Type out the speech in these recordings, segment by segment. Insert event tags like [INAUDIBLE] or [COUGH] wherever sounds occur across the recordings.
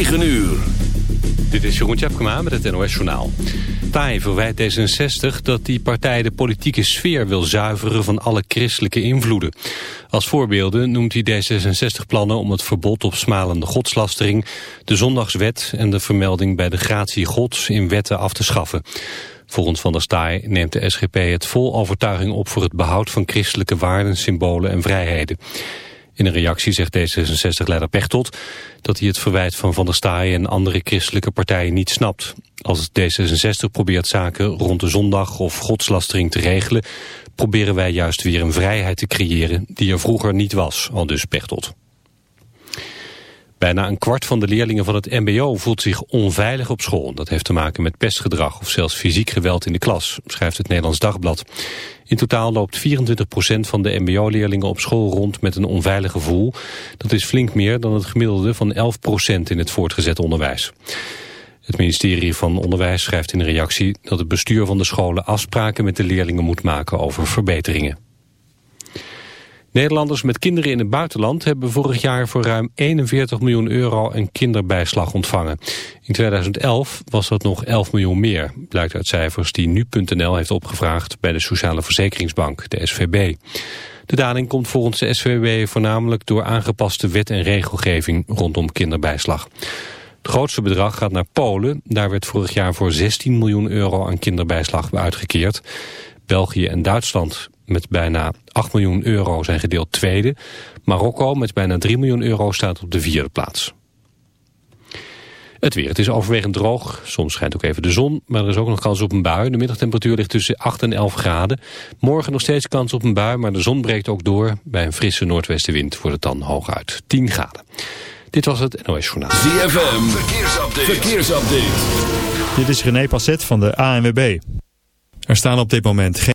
9 uur. Dit is Jeroen Tjepkema met het NOS Journaal. Taai verwijt D66 dat die partij de politieke sfeer wil zuiveren van alle christelijke invloeden. Als voorbeelden noemt hij D66 plannen om het verbod op smalende godslastering, de zondagswet en de vermelding bij de gratie gods in wetten af te schaffen. Volgens Van der Staaij neemt de SGP het vol overtuiging op voor het behoud van christelijke waarden, symbolen en vrijheden. In een reactie zegt D66-leider Pechtold dat hij het verwijt van Van der Staaij en andere christelijke partijen niet snapt. Als D66 probeert zaken rond de zondag of godslastering te regelen, proberen wij juist weer een vrijheid te creëren die er vroeger niet was, al dus Pechtold. Bijna een kwart van de leerlingen van het mbo voelt zich onveilig op school. Dat heeft te maken met pestgedrag of zelfs fysiek geweld in de klas, schrijft het Nederlands Dagblad. In totaal loopt 24% van de mbo-leerlingen op school rond met een onveilig gevoel. Dat is flink meer dan het gemiddelde van 11% in het voortgezet onderwijs. Het ministerie van Onderwijs schrijft in een reactie dat het bestuur van de scholen afspraken met de leerlingen moet maken over verbeteringen. Nederlanders met kinderen in het buitenland hebben vorig jaar voor ruim 41 miljoen euro een kinderbijslag ontvangen. In 2011 was dat nog 11 miljoen meer, blijkt uit cijfers die nu.nl heeft opgevraagd bij de Sociale Verzekeringsbank, de SVB. De daling komt volgens de SVB voornamelijk door aangepaste wet en regelgeving rondom kinderbijslag. Het grootste bedrag gaat naar Polen. Daar werd vorig jaar voor 16 miljoen euro aan kinderbijslag uitgekeerd. België en Duitsland met bijna 8 miljoen euro zijn gedeeld tweede. Marokko met bijna 3 miljoen euro staat op de vierde plaats. Het weer. Het is overwegend droog. Soms schijnt ook even de zon, maar er is ook nog kans op een bui. De middagtemperatuur ligt tussen 8 en 11 graden. Morgen nog steeds kans op een bui, maar de zon breekt ook door. Bij een frisse noordwestenwind wordt het dan hooguit 10 graden. Dit was het NOS Journaal. ZFM. Verkeersupdate. Verkeersupdate. Dit is René Passet van de ANWB. Er staan op dit moment geen...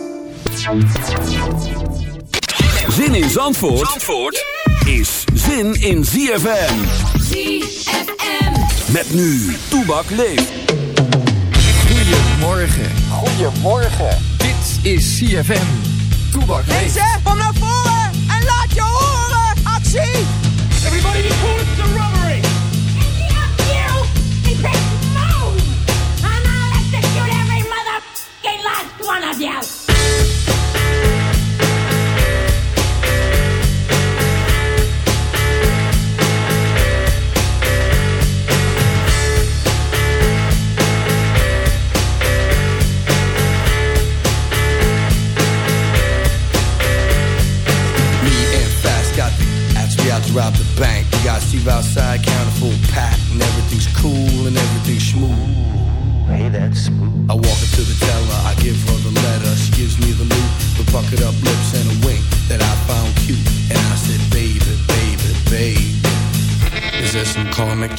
Zin in Zandvoort, Zandvoort is zin in ZFM. ZFM. Met nu, Toebak leeft. Goedemorgen. Goedemorgen. Dit is CFM. Toebak leeft. Mensen, kom naar voren en laat je horen. Actie! Everybody be cool, it's a robbery. You, you big move. And I'll execute every mother last one of you.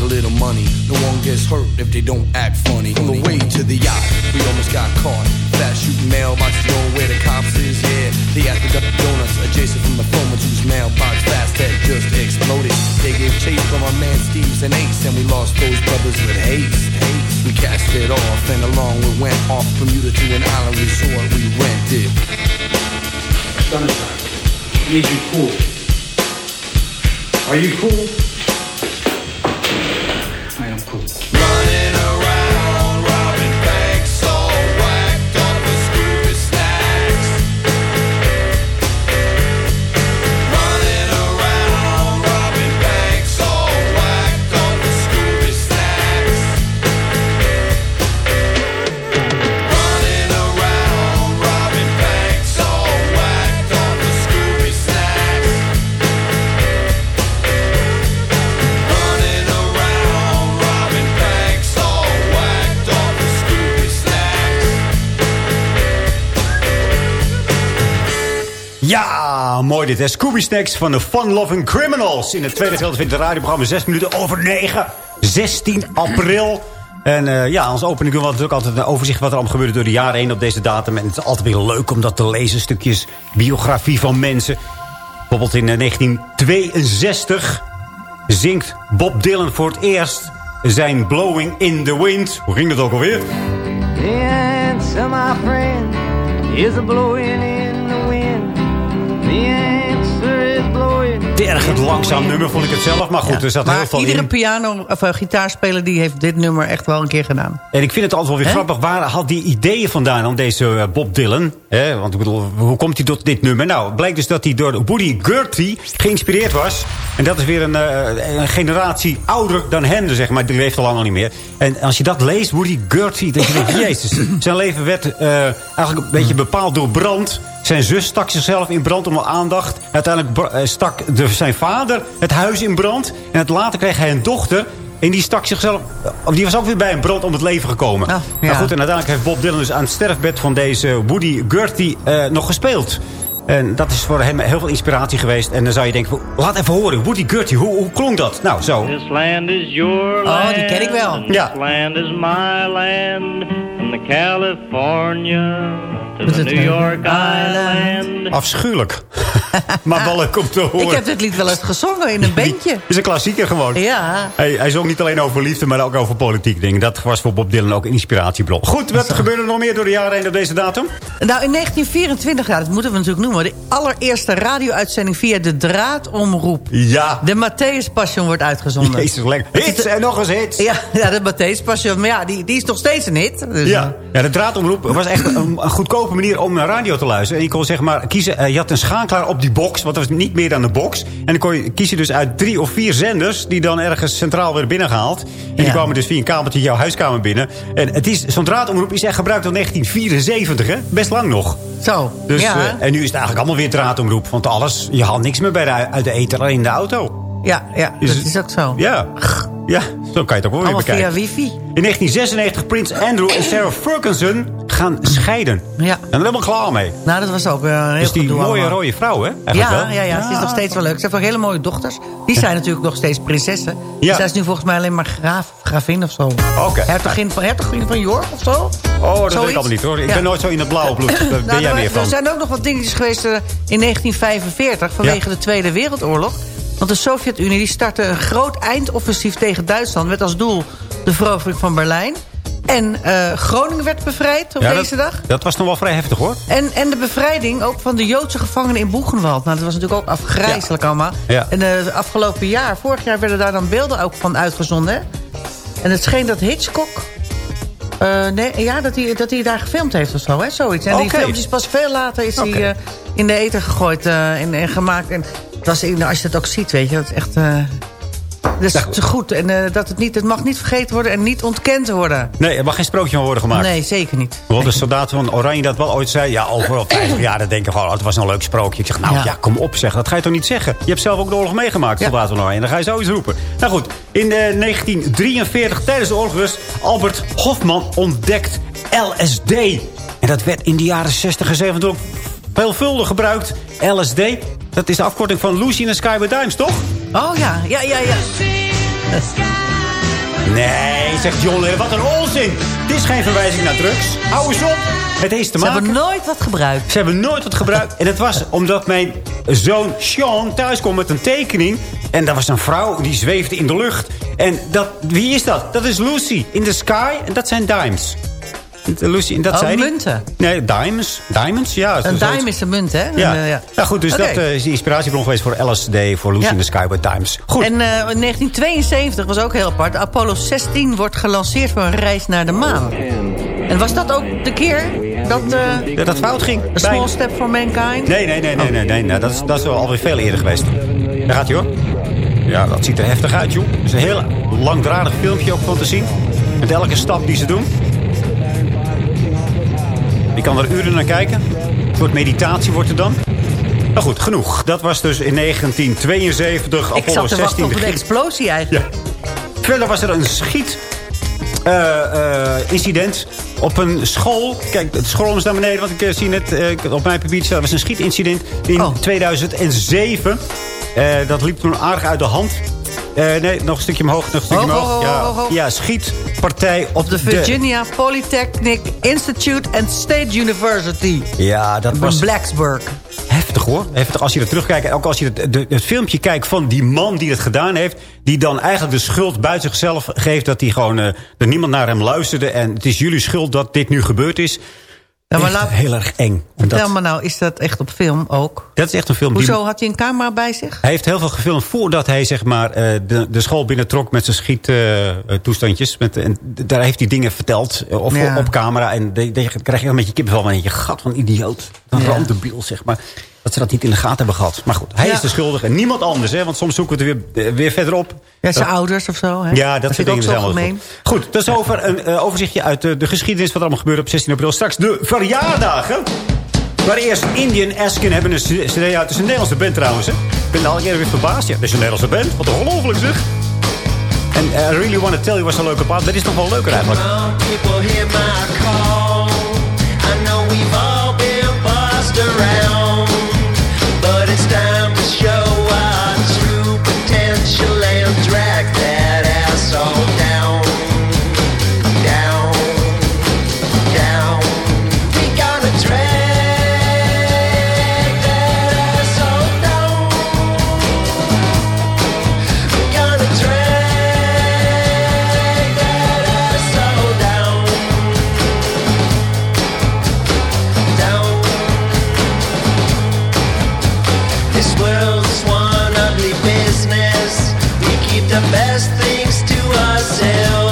a little money. No one gets hurt if they don't act funny. On the way to the yacht, we almost got caught. Fast shooting mailbox, knowing where the cops is. Yeah, they at the donuts adjacent from the former whose mailbox fast had just exploded. They gave chase from our man Steve's and Ace, and we lost those brothers with haste. We cast it off, and along we went off from Bermuda to an island resort we rented. Sunshine, need you cool. Are you cool? Mooi dit. hè. Scooby Snacks van de Fun Loving Criminals. In het tweede gedeelte vindt het radioprogramma 6 minuten over 9. 16 april. En eh, ja, als opening doen natuurlijk altijd een overzicht... wat er allemaal gebeurde door de jaren heen op deze datum. En het is altijd weer leuk om dat te lezen. Stukjes biografie van mensen. Bijvoorbeeld in eh, 1962 zingt Bob Dylan voor het eerst... zijn Blowing in the Wind. Hoe ging dat ook alweer? The answer, my friend, is a blowing in Tergend langzaam nummer vond ik het zelf. Maar goed, er zat heel veel iedere in. piano of uh, gitaarspeler die heeft dit nummer echt wel een keer gedaan. En ik vind het altijd wel weer grappig. Waar had die ideeën vandaan dan, deze eh, Bob Dylan? Hè? Want ik bedoel, hoe komt hij tot dit nummer? Nou, blijkt dus dat hij door Woody Guthrie geïnspireerd was. En dat is weer een, eh, een generatie ouder dan hem, zeg maar. Die leeft al lang niet meer. En als je dat leest, Woody Guthrie, dan denk je, [LAUGHS] jezus. Zijn leven werd eh, eigenlijk een beetje bepaald door brand. Zijn zus stak zichzelf in brand om aandacht. Uiteindelijk eh, stak de, zijn vader het huis in brand. En het later kreeg hij een dochter. En die stak zichzelf... of Die was ook weer bij een brand om het leven gekomen. Ah, ja. Nou goed, en uiteindelijk heeft Bob Dylan dus aan het sterfbed van deze Woody Guthrie eh, nog gespeeld. En dat is voor hem heel veel inspiratie geweest. En dan zou je denken, laat even horen, Woody Guthrie, hoe, hoe klonk dat? Nou, zo. This land is your Oh, land. die ken ik wel. Ja. This land is my land. From the California New York Island. Island. Afschuwelijk. [LAUGHS] maar wel leuk om te horen. Ik heb dit lied wel eens gezongen in een bandje. Het is een klassieker gewoon. Ja. Hij, hij zong niet alleen over liefde, maar ook over politiek dingen. Dat was voor Bob Dylan ook een inspiratiebron. Goed, wat gebeurde er nog meer door de jaren heen op deze datum? Nou, in 1924, ja, dat moeten we natuurlijk noemen... de allereerste radio-uitzending via de draadomroep. Ja. De Matthäus Passion wordt uitgezonden. Jezus, lekker. Hits en nog eens hits. Ja, [LAUGHS] ja de Matthäus Passion. Maar ja, die, die is nog steeds een hit. Dus, Ja. ja, de draadomroep was echt een, een goedkope manier om naar radio te luisteren. En je kon zeg maar kiezen, eh, je had een schakelaar op die box, want dat was niet meer dan een box. En dan kon je kiezen dus uit drie of vier zenders die dan ergens centraal werden binnengehaald. En die kwamen dus via een kabeltje jouw huiskamer binnen. En het is, zo'n draadomroep is echt gebruikt tot 1974, hè? Best lang nog. Zo, Dus, ja. eh, en nu is het eigenlijk allemaal weer draadomroep. Want alles, je haalt niks meer bij de, uit de ether, alleen in de auto. Ja, ja, Is dat het- is ook zo. Ja, ja zo kan je het ook wel weer bekijken. via wifi. In 1996 Prins Andrew en Sarah Ferguson gaan scheiden. Ja. En daar helemaal klaar mee. Nou, dat was ook eh, een heel Dus die mooie allemaal. rode vrouw, hè? Eigenlijk Ja, wel. ja, ja, ze is nog steeds wel leuk. Ze heeft ook hele mooie dochters. Die zijn natuurlijk nog steeds prinsessen. Ja. Zij is nu volgens mij alleen maar graaf, gravin of zo. Oké. Hertogin van, hertogin van York of zo. Oh, dat weet ik allemaal niet, hoor. Ik Ja. ben nooit zo in het blauwe bloed. [LAUGHS] Daar ben Nou, jij er, meer van. er zijn ook nog wat dingetjes geweest eh, in 1945 vanwege de Tweede Wereldoorlog. Want de Sovjet-Unie die startte een groot eindoffensief tegen Duitsland... met als doel de verovering van Berlijn. En eh, Groningen werd bevrijd op Ja, deze dat, dag. Dat was nog wel vrij heftig, hoor. En, en de bevrijding ook van de Joodse gevangenen in Boegenwald. Nou, dat was natuurlijk ook afgrijzelijk allemaal. Ja. En uh, afgelopen jaar, vorig jaar, werden daar dan beelden ook van uitgezonden. hè? En het scheen dat Hitchcock... Uh, nee, ja, dat hij, dat hij daar gefilmd heeft of zo, hè? Zoiets. En die Oké. film is pas veel later is Oké. die, in de eten gegooid en, en gemaakt. En nou, als je dat ook ziet, weet je, dat is echt... Uh, dat is te goed. En uh, dat het, niet, het mag niet vergeten worden en niet ontkend worden. Nee, er mag geen sprookje van worden gemaakt. Nee, zeker niet. Want de soldaten van Oranje dat wel ooit zei... ja, over 50 jaar dan denken gewoon... Oh, het was een leuk sprookje. Ik zeg, nou ja. Ja. kom op zeg. Dat ga je toch niet zeggen? Je hebt zelf ook de oorlog meegemaakt, Ja. soldaten van Oranje. Dan ga je zoiets roepen. Nou goed, in de 1943 tijdens de oorlog dus... Albert Hofman ontdekt LSD. En dat werd in de jaren 60 en 70 ook veelvuldig gebruikt. LSD, dat is de afkorting van Lucy in the Sky with Dimes, toch? Oh ja, ja, ja, ja. Nee, zegt John Lennon. Wat een onzin. Dit is geen verwijzing naar drugs. Hou eens op. Het heeft te Ze maken... hebben nooit wat gebruikt. Ze hebben nooit wat gebruikt. En het was omdat mijn zoon Sean thuis kwam met een tekening. En daar was een vrouw die zweefde in de lucht. En dat, wie is dat? Dat is Lucy in the sky. En dat zijn dimes. Lucy, en dat Oh, zei die- munten. Nee, diamonds. Diamonds, ja. Een zoiets. dime is een munt, hè? Ja. Eh, ja. goed. Dus dat eh, is de inspiratiebron geweest voor LSD, voor Lucy Ja. in the Sky with Dimes. Goed. En eh, in 1972 was ook heel apart. Apollo 16 wordt gelanceerd voor een reis naar de maan. En was dat ook de keer dat... eh dat dat fout ging. A small step for mankind? Nee, nee, nee, nee, nee. nee. Nou, dat, is, dat is wel alweer veel eerder geweest. Daar gaat hij hoor. Ja, dat ziet er heftig uit, joh. Het is een heel langdradig filmpje ook van te zien. Met elke stap die ze doen. Je kan er uren naar kijken. Een soort meditatie wordt er dan. Nou goed, genoeg. Dat was dus in 1972 Ik Apollo zat te 16. wachten op een explosie eigenlijk. Verder was er een schiet... eh, eh, incident op een school. Kijk, het scroll is naar beneden, want ik eh, zie net eh, op mijn papiertje staan. Er was een schietincident in Oh. 2007. Eh, dat liep toen aardig uit de hand. Eh, nee, nog een stukje omhoog, nog een stukje Hoog, omhoog. hoog, ja, ja, schietpartij op De Virginia Polytechnic Institute and State University. Ja, dat In was Blacksburg. heftig hoor. Heftig als je er terugkijkt. Ook als je het, de- het filmpje kijkt van die man die het gedaan heeft. Die dan eigenlijk de schuld buiten zichzelf geeft. Dat hij gewoon, eh, dat niemand naar hem luisterde. En het is jullie schuld dat dit nu gebeurd is. Ja, maar laat- heel erg eng. En Vertel dat, me nou, is dat echt op film ook? dat is echt een film. die- Hoezo had hij een camera bij zich? Hij heeft heel veel gefilmd voordat hij zeg maar, eh, de, de school binnentrok met zijn schiettoestandjes. met en daar heeft hij dingen verteld eh, of, Ja. op camera. En dan krijg je een beetje kippenvel. Maar dan denk je, gat van idioot. Een Ja. randebiel, zeg maar. Dat ze dat niet in de gaten hebben gehad. Maar goed, hij Ja. is de schuldige. En niemand anders, hè. Want soms zoeken we het weer, eh, weer verderop. Ja, zijn Dat- ouders of zo, hè? ja, dat, soort vind ik dingen ook zo zijn wel gemeen. goed. Goed, dat is over een eh, overzichtje uit de, de geschiedenis... wat er allemaal gebeurde op 16 april. Straks de verjaardagen. Maar eerst Indian Askin hebben een cd uit. Het is een Nederlandse band trouwens. Hè. Ik ben al keer weer verbaasd. Ja, dat is een Nederlandse band. Wat ongelooflijk zeg. En eh, I Really Wanna Tell You was een leuke plaat. Dat is nog wel leuker eigenlijk. People hear my call. I know we've all been buzzed around, best things to ourselves.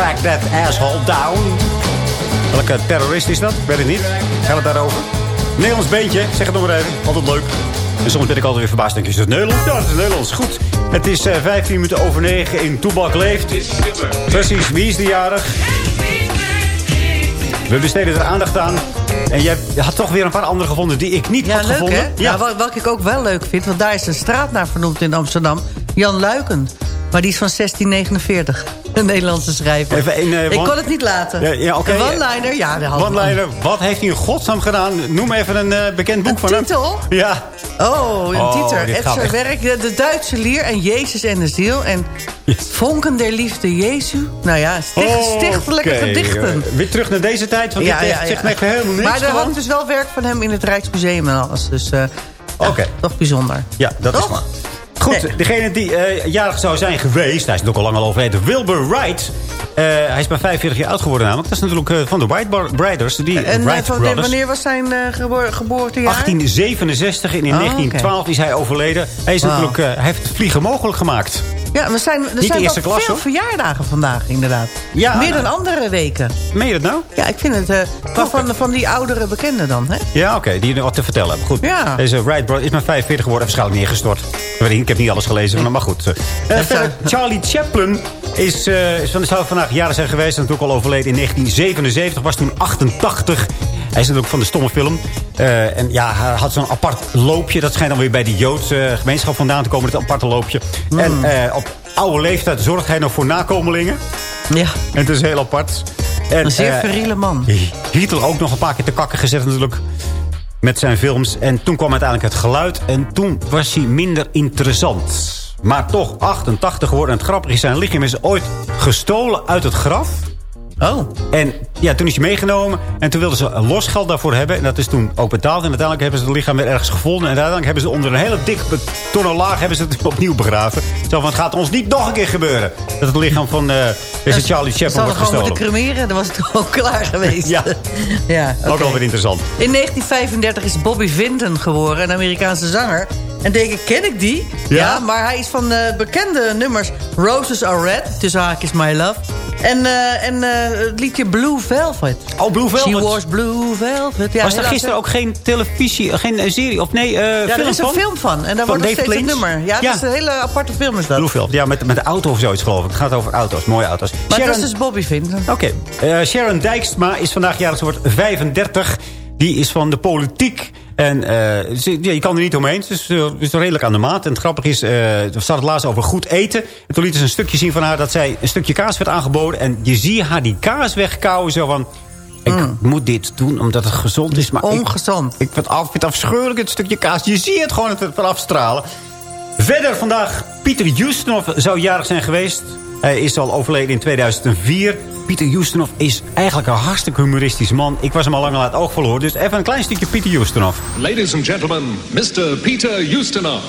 Drag that asshole down. Welke terrorist is dat? Ik weet het niet. Gaat het daarover? Nederlands beentje, zeg het nog maar even. Altijd leuk. En soms ben ik altijd weer verbaasd. Denk je, is het Nederlands? Ja, het is Nederlands. Goed. Het is eh 15 minuten over 9 in Toebak Leeft. Precies, wie is de jarig? We besteden er aandacht aan. En jij had toch weer een paar andere gevonden die ik niet Ja, had leuk gevonden. hè? Ja. wat, wat ik ook wel leuk vind, want daar is een straat naar vernoemd in Amsterdam. Jan Luiken. Maar die is van 1649. Een Nederlandse schrijver. Even een, eh, ik kon het niet laten. Ja, ja. Een one-liner, ja. One-liner, wat heeft hij in godsnaam gedaan? Noem even een eh, bekend boek Een van hem. titel? Ja. Oh, een Oh, titel. zijn werk, de, de Duitse lier en Jezus en de ziel. En vonken der liefde Jezu. Nou ja, sticht, stichtelijke Oké, gedichten. eh, Weer terug naar deze tijd, want dit echt zegt me echt helemaal niks. Maar er hangt dus wel werk van hem in het Rijksmuseum en alles. Dus eh, Oké. toch bijzonder. Ja, dat is waar. Goed, degene die eh, jarig zou zijn geweest... hij is natuurlijk al lang al overleden, Wilbur Wright. Eh, hij is maar 45 jaar oud geworden namelijk. Dat is natuurlijk eh, van de Wright Brothers. Die En Wright van, Brothers. wanneer was zijn eh, geboor- geboortejaar? 1867 en in Oh, 1912 is hij overleden. Hij, is natuurlijk, hij heeft het vliegen mogelijk gemaakt. Ja, we zijn, er zijn eerste wel klas, veel hoor. verjaardagen vandaag, inderdaad. Ja, Meer nou. dan andere weken. Meen je dat nou? Ja, ik vind het... eh maar van, van die oudere bekenden dan, hè? Ja, oké, die er wat te vertellen hebben. Goed, Ja. deze Wright is maar 45 geworden. Waarschijnlijk neergestort. Ik heb niet alles gelezen, maar goed. Eh, verder, Charlie Chaplin is, eh, is van, zou vandaag jaren zijn geweest. En natuurlijk al overleden in 1977. Was toen 88. Hij is natuurlijk van de stomme film. Eh, en ja, hij had zo'n apart loopje. Dat schijnt dan weer bij de Joodse gemeenschap vandaan te komen. Dat aparte loopje. En eh, op oude leeftijd zorgt hij nog voor nakomelingen. Ja. En het is heel apart. En, Een zeer eh, viriele man. Hitler ook nog een paar keer te kakken gezet natuurlijk. Met zijn films. En toen kwam uiteindelijk het geluid. En toen was hij minder interessant. Maar toch 88 geworden. En het grappige is, zijn lichaam is ooit gestolen uit het graf. Oh. En ja, toen is hij meegenomen. En toen wilden ze losgeld daarvoor hebben. En dat is toen ook betaald. En uiteindelijk hebben ze het lichaam weer ergens gevonden. En uiteindelijk hebben ze onder een hele dikke betonnen laag... hebben ze het opnieuw begraven. Zo van, het gaat ons niet nog een keer gebeuren. Dat het lichaam van eh deze Charlie Chaplin Ze wordt hadden gewoon gestolen. moeten cremeren, dan was het [LAUGHS] gewoon klaar geweest. Ja. ja Ook oké. wel weer interessant. In 1935 is Bobby Vinton geboren, een Amerikaanse zanger. En denk ik, ken ik die? Ja? maar hij is van de bekende nummers Roses Are Red, tussen haakjes My Love. En, eh, en eh, het liedje Blue Velvet. Oh, Blue Velvet. She was Blue Velvet. Ja, was er gisteren ook geen televisie, geen eh, serie? Of nee, eh Ja, film er is een film van. En daar wordt nog David steeds Lynch? het nummer. Ja, Ja. dat is een hele aparte film is dat. Blue Velvet, ja, met, met de auto of zoiets geloof ik. Het gaat over auto's, mooie auto's. Maar Sharon- dat is dus Bobby Vinton. Oké, eh, Sharon Dijksma is vandaag jarig, ze wordt 35. Die is van de politiek. En eh, ze- ja, je kan er niet omheen. Is, eh, is redelijk aan de maat. En het grappige is, eh er staat het laatst over goed eten. En toen lieten ze een stukje zien van haar dat zij een stukje kaas werd aangeboden. En je ziet haar die kaas wegkouwen. Zo van, ik moet dit doen omdat het gezond is. Maar Ongezond. Ik, ik vind, af, vind het afschuwelijk, het stukje kaas. Je ziet het gewoon het vanaf stralen. Verder vandaag, Pieter Houstonov zou jarig zijn geweest. Hij is al overleden in 2004. Pieter Houstonov is eigenlijk een hartstikke humoristisch man. Ik was hem al lang al uit het oog verloren. Dus even een klein stukje Pieter Houstonov. Ladies and gentlemen, Mr. Peter Ustinov.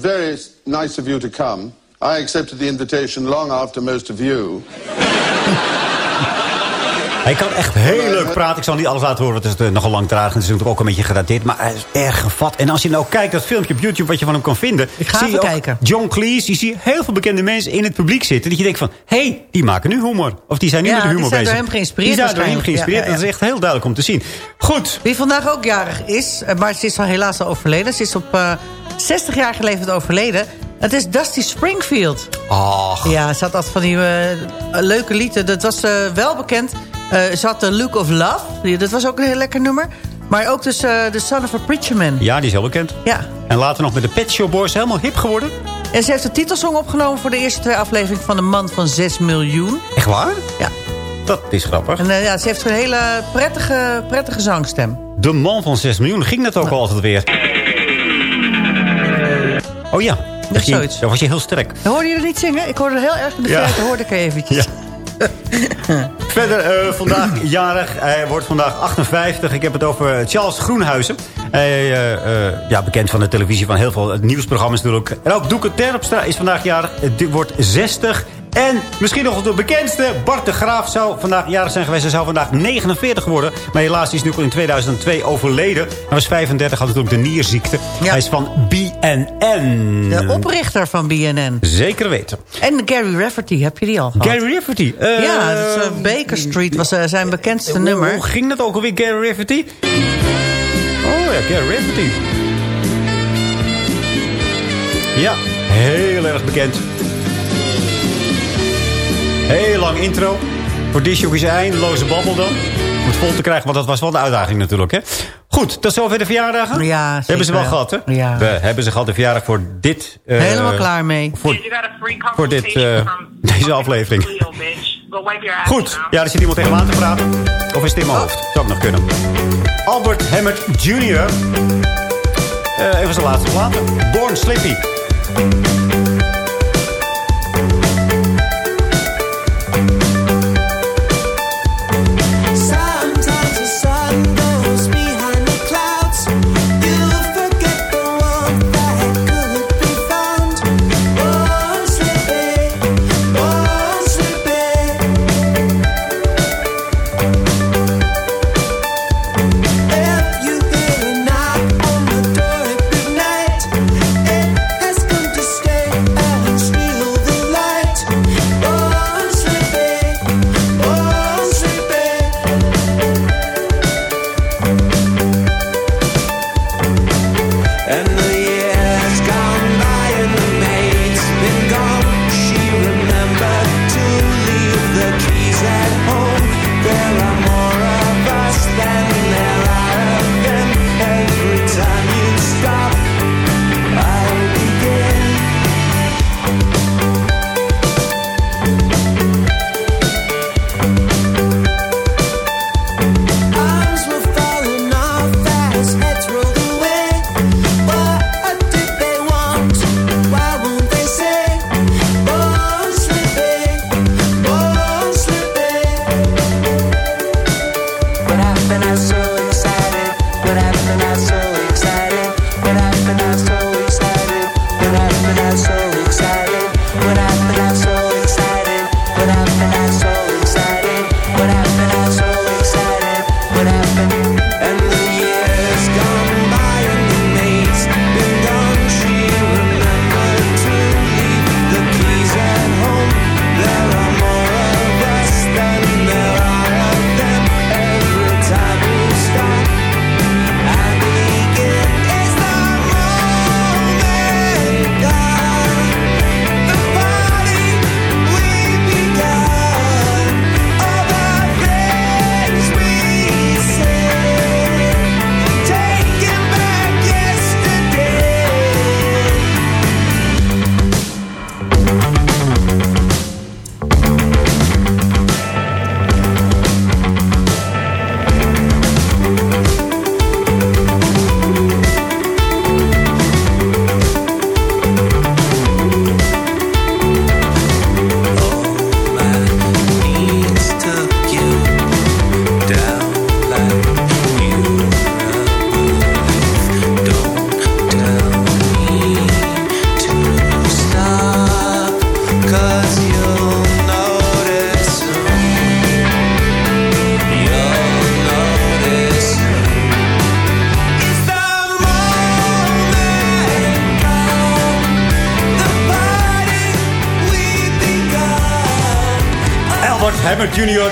Very nice of you to come. I accepted the invitation long after most of you. [LAUGHS] Hij kan echt heel leuk praten. Ik zal niet alles laten horen, want het is eh, nogal langdradig. Het is natuurlijk ook een beetje geradeerd. Maar hij is erg gevat. En als je nou kijkt, dat filmpje op YouTube wat je van hem kan vinden. Ik ga zie even je kijken. John Cleese, je ziet heel veel bekende mensen in het publiek zitten. Dat je denkt van, hé, hey, die maken nu humor. Of die zijn nu Ja, met de die humor zijn bezig. door hem geïnspireerd Die zijn door hem geïnspireerd. Ja, ja, Dat is echt heel duidelijk om te zien. Goed. Wie vandaag ook jarig is, eh, maar ze is al helaas al overleden. Ze is op eh 60 jaar geleden overleden. Het is Dusty Springfield. Ach. Ja, ze had altijd van die leuke lieden. Dat was wel bekend. Eh, ze had The Look of Love. Dat was ook een heel lekker nummer. Maar ook dus eh The Son of a Preacher Man. Ja, die is heel bekend. Ja. En later nog met de Pet Shop Boys helemaal hip geworden. En ze heeft de titelsong opgenomen voor de eerste twee afleveringen van De Man van 6 miljoen. Echt waar? Ja. Dat is grappig. En eh, ja, ze heeft een hele prettige, prettige zangstem. De man van 6 miljoen ging dat ook altijd weer. Oh ja. Dat, ging, zoiets. dat was je heel sterk. Hoorde je er niet zingen? Ik hoorde heel erg in de Ja. hoorde ik eventjes. [LAUGHS] Verder eh, vandaag jarig. Hij wordt vandaag 58. Ik heb het over Charles Groenhuizen. Hij, eh, ja, bekend van de televisie van heel veel nieuwsprogramma's natuurlijk. En ook Doeke Terpstra is vandaag jarig. Die wordt 60. En misschien nog de bekendste, Bart de Graaf zou vandaag jarig zijn geweest. Hij zou vandaag 49 worden. Maar helaas is hij nu al in 2002 overleden. Hij was 35, had natuurlijk de nierziekte. Hij is van BNN. De oprichter van BNN. Zeker weten. En Gary Rafferty, heb je die al gehad? Gary Rafferty. eh, ja, eh, Baker Street was eh, zijn bekendste nummer. Hoe ging dat ook alweer, Gary Rafferty? Oh ja, Gary Rafferty. Ja, heel erg bekend. Heel lang intro. Voor disjockeys eindeloze babbel dan. Om het vol te krijgen, want dat was wel de uitdaging natuurlijk. Hè? Goed, tot zover de verjaardagen. Ja, zeker Hebben ze wel wel. gehad, hè? Ja. We hebben ze gehad de verjaardag voor dit... eh, Helemaal klaar mee. Voor, voor dit, eh, [LAUGHS] deze aflevering. Goed, ja, er zit iemand tegen me aan te praten. Of is het in mijn hoofd? Zou ook nog kunnen. Albert Hammond Jr. Eh, even zijn laatste platen. Born Slippy.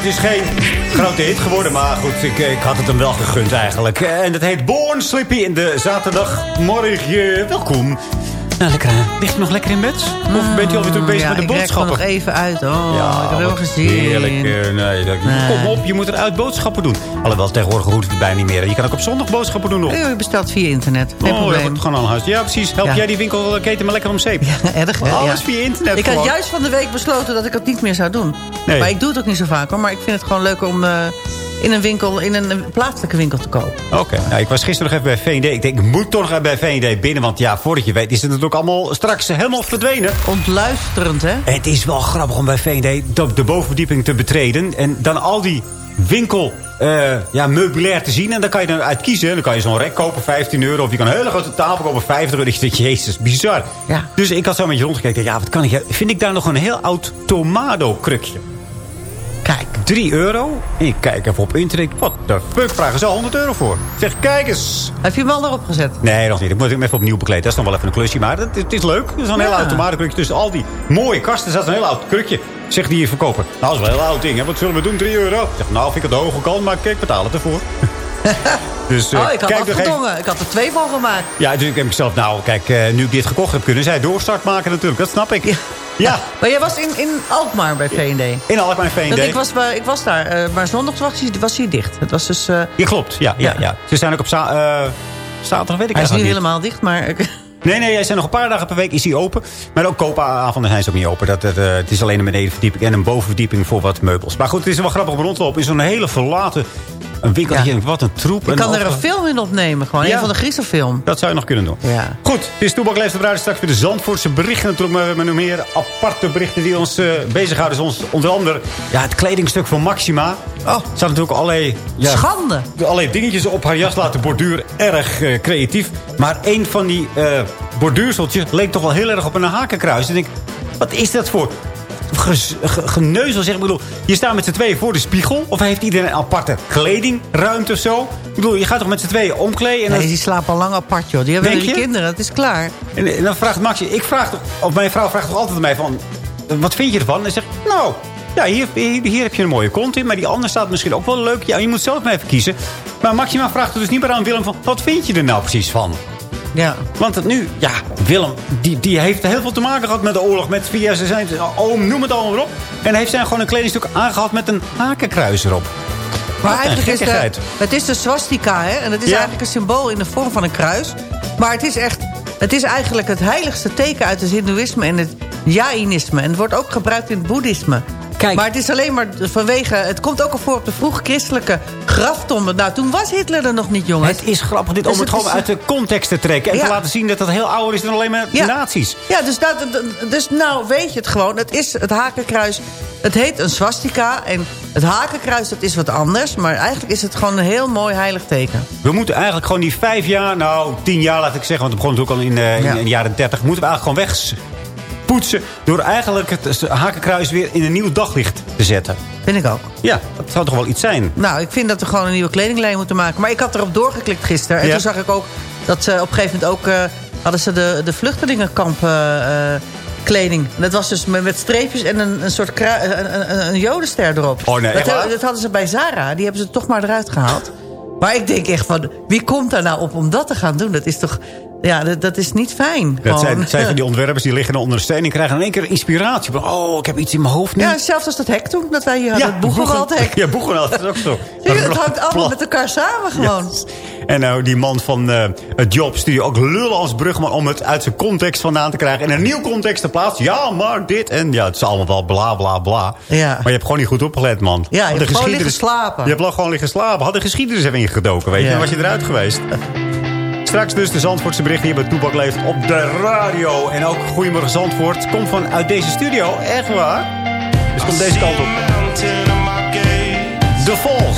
Het is geen grote hit geworden, maar goed, ik, ik had het hem wel gegund eigenlijk. En het heet Born Slippy in de zaterdagmorgen. Welkom. Nou, lekker. Ligt u nog lekker in bed? Of bent u alweer terug bezig ja, met de ik boodschappen? gewoon nog even uit. Oh, ik heb heel zin Heerlijk. eh, nee, dat- Nee. Kom op, je moet eruit boodschappen doen. Alhoewel, tegenwoordig hoeft het bijna niet meer. Je kan ook op zondag boodschappen doen nog. Nee, je bestelt via internet. Geen oh, probleem. gewoon aan huis. Ja, precies. Help Ja. jij die winkelketen maar lekker om zeep. Erg, hè? Alles Ja. via internet Ik had juist van de week besloten dat ik het niet meer zou doen. Nee. Maar ik doe het ook niet zo vaak hoor. Maar ik vind het gewoon leuk om eh, in een winkel, in een plaatselijke winkel te kopen. Oké, nou, ik was gisteren nog even bij V&D. Ik denk, ik moet toch nog even bij V&D binnen. Want ja, voordat je weet is het natuurlijk allemaal straks helemaal verdwenen. Ontluisterend, hè? Het is wel grappig om bij V&D de, de bovenverdieping te betreden. En dan al die winkel eh, ja, meubilair te zien. En dan kan je dan uit kiezen. Dan kan je zo'n rek kopen, 15 euro. Of je kan een hele grote tafel kopen, 50 euro. Ik denk, jezus, bizar. Ja. Dus ik had zo een beetje rondgekeken. Ja, wat kan ik? Vind ik daar nog een heel oud tomado-krukje. Kijk. 3 euro. En ik kijk even op internet. Wat de fuck, vragen ze al 100 euro voor. Zeg, kijk eens. Heb je hem wel erop gezet? Nee, nog niet. Ik moet hem even opnieuw bekleden. Dat is nog wel even een klusje. Maar het, is leuk. Het is een Ja. heel oud tomatenkrukje. Tussen al die mooie kasten zat een heel oud krukje. Zegt die hier verkoper. Nou, dat is wel een heel oud ding. Hè? Wat zullen we doen? 3 euro. Ik zeg, nou, vind ik het de hoge kant. Maar kijk, betaal het ervoor. [LAUGHS] [LAUGHS] Dus eh, oh, ik had kijk nog even. afgedongen. Ik had er twee van gemaakt. Ja, dus ik heb zelf, nou, kijk, eh, nu ik dit gekocht heb, kunnen zij doorstart maken natuurlijk. Dat snap ik. Ja. [LAUGHS] Maar jij was in, in Alkmaar bij V&D. In Alkmaar V&D. Want ik was, bij, ik was daar, eh, maar zondags was hij, was hij dicht. Het was dus... Ja, klopt. Ja, ja, Ja. ja. Ze zijn ook op za zaterdag, weet ik hij is niet. helemaal dicht, maar... [LAUGHS] Nee, nee, hij zijn nog een paar dagen per week is hij open. Maar ook koopavonden zijn ze ook niet open. Dat, dat, het is alleen een benedenverdieping en een bovenverdieping voor wat meubels. Maar goed, het is wel grappig om rondlopen. In zo'n hele verlaten een winkel. dat je denkt, Wat een troep. Je kan er een film in opnemen, gewoon. Ja. Een van de griezelfilm. Dat zou je nog kunnen doen. Ja. Goed, het is Toebak Leeft de Bruid. Straks weer de Zandvoortse berichten. Natuurlijk, maar we hebben nog meer aparte berichten die ons eh bezighouden. Dus ons, onder andere ja, het kledingstuk van Maxima. Oh. Zaten natuurlijk allerlei... Ja, Schande. Allerlei dingetjes op haar jas laten borduren. Erg eh, creatief. Maar een van die eh borduurseltjes leek toch wel heel erg op een hakenkruis. En ik denk, wat is dat voor... Ge- ge- geneuzel zeg ik. Bedoel, je staat met z'n tweeën voor de spiegel. Of heeft iedereen een aparte kledingruimte of zo? Ik bedoel, je gaat toch met z'n tweeën omkleden? En Nee, die slapen al lang apart, joh. Die hebben die kinderen, dat is klaar. en, en dan vraagt Maxi, ik vraag toch, of mijn vrouw vraagt toch altijd aan mij van, wat vind je ervan? En dan zeg ik, nou, ja, hier, hier, hier heb je een mooie kont in, maar die andere staat misschien ook wel leuk. Ja, je moet zelf maar even kiezen. Maar Maxima vraagt er dus niet meer aan Willem van, wat vind je er nou precies van? Ja. Want het nu, ja, Willem, die, die heeft heel veel te maken gehad met de oorlog. Met via zijn oom, noem het allemaal op. En heeft zijn gewoon een kledingstuk aangehad met een hakenkruis erop. Maar eigenlijk is de, het is de swastika, hè? En het is Ja. eigenlijk een symbool in de vorm van een kruis. Maar het is echt... Het is eigenlijk het heiligste teken uit het hindoeïsme en het jainisme. En het wordt ook gebruikt in het boeddhisme. Kijk. Maar het is alleen maar vanwege... Het komt ook al voor op de vroege christelijke graftomben. Nou, toen was Hitler er nog niet, jongens. Het is grappig dit Dus om het het gewoon is- uit de context te trekken. En Ja. te laten zien dat het heel ouder is dan alleen maar Ja. nazi's. Ja, dus, dat, dat- dus nou weet je het gewoon. Het is het hakenkruis. Het heet een swastika. En het hakenkruis, dat is wat anders. Maar eigenlijk is het gewoon een heel mooi heilig teken. We moeten eigenlijk gewoon die vijf jaar, nou tien jaar laat ik zeggen... want het begon natuurlijk al in, eh, in, Ja. in de jaren dertig... moeten we eigenlijk gewoon door eigenlijk het hakenkruis weer in een nieuw daglicht te zetten. Vind ik ook. Ja, dat zou toch wel iets zijn. Nou, ik vind dat we gewoon een nieuwe kledinglijn moeten maken. Maar ik had erop doorgeklikt gisteren. En Ja. toen zag ik ook dat ze op een gegeven moment ook... eh, hadden ze de, de vluchtelingenkamp eh, kleding. Dat was dus met, streepjes en een, een soort een, een, een jodenster erop. Oh, nee, dat, dat hadden ze bij Zara. Die hebben ze toch maar eruit gehaald. Maar ik denk echt van, wie komt daar nou op om dat te gaan doen? Dat is toch... Ja, dat, dat is niet fijn. Dat zijn, gewoon. zijn van die [LAUGHS] ontwerpers die liggen onder de steen... en krijgen in één keer inspiratie. Van, oh, ik heb iets in mijn hoofd nu. Ja, zelfs als dat hek toen, dat wij hier hadden. het Boegenwaldhek. [LAUGHS] Ja, Boegenwald, dat is ook zo. Zie je, het hangt allemaal met elkaar samen gewoon. En nou, die man van eh, het Jobs, die ook lullen als brugman... om het uit zijn context vandaan te krijgen... en een nieuw context te plaatsen. Ja, maar dit en... Ja, het is allemaal wel bla, bla, bla. Ja. Maar je hebt gewoon niet goed opgelet, man. Ja, je hebt de gewoon geschiedenis- liggen slapen. Je hebt gewoon liggen slapen. Had de geschiedenis even ingedoken, weet je. Ja. Dan was je eruit geweest. [LAUGHS] Straks dus de Zandvoortse berichten hier bij Toebak Leeft op de radio. En ook Goedemorgen Zandvoort komt vanuit deze studio. Echt waar. Dus komt deze kant op. The Falls.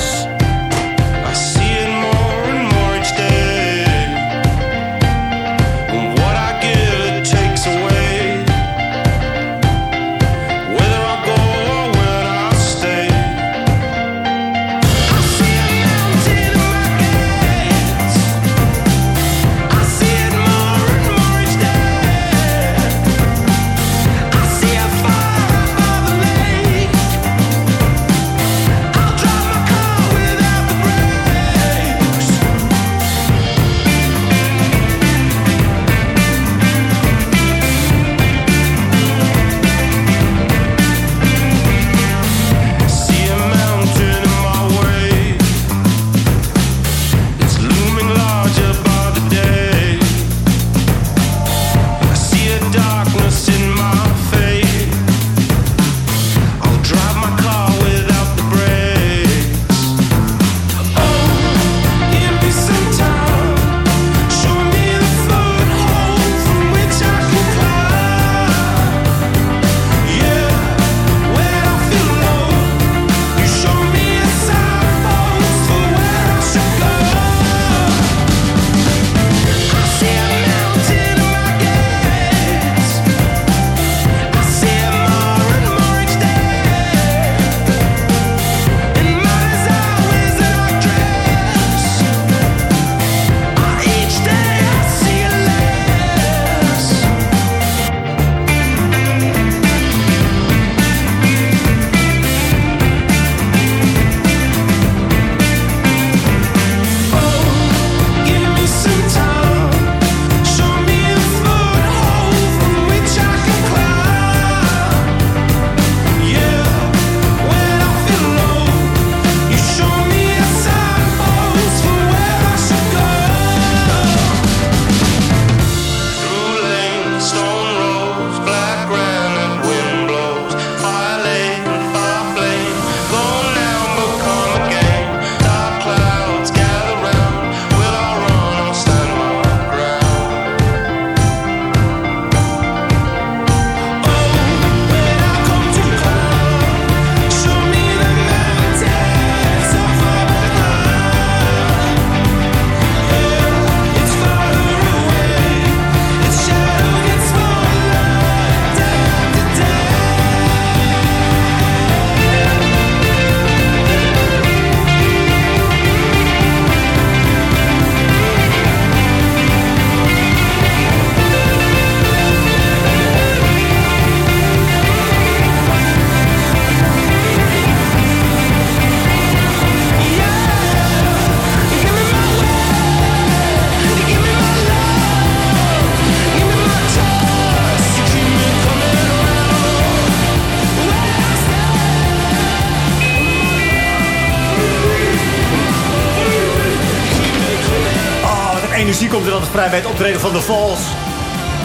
Optreden van The Falls.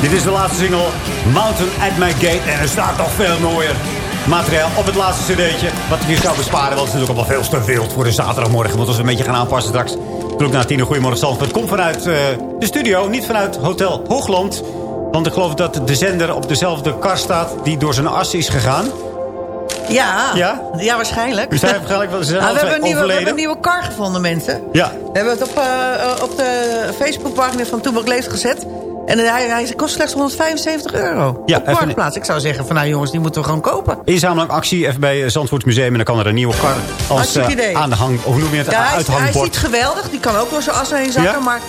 Dit is de laatste single, Mountain at My Gate. En er staat nog veel mooier materiaal op het laatste cd'tje. Wat ik hier zou besparen, want het is natuurlijk allemaal veel te wild voor de zaterdagmorgen. Want als we een beetje gaan aanpassen straks. Ik na tien een goeiemorgen Zandvoort. Komt vanuit eh, de studio, niet vanuit Hotel Hoogland. Want ik geloof dat de zender op dezelfde kar staat die door zijn as is gegaan. Ja, Ja? ja waarschijnlijk. U waarschijnlijk wel, ze zijn Nou, we, hebben een nieuwe, we hebben een nieuwe car gevonden, mensen. Ja, We hebben het op, eh, op de Facebookpagina van Toebak Leeft gezet. En hij, hij kost slechts 175 euro. Ja, op Marktplaats. Ik zou zeggen van nou jongens, die moeten we gewoon kopen. inzameling actie even bij Zandvoort Museum. En dan kan er een nieuwe kar als idee. aan de hang... Of hoe noem je het? Ja, hij, hij ziet geweldig. Die kan ook door zijn as heen zakken. Ja? Maar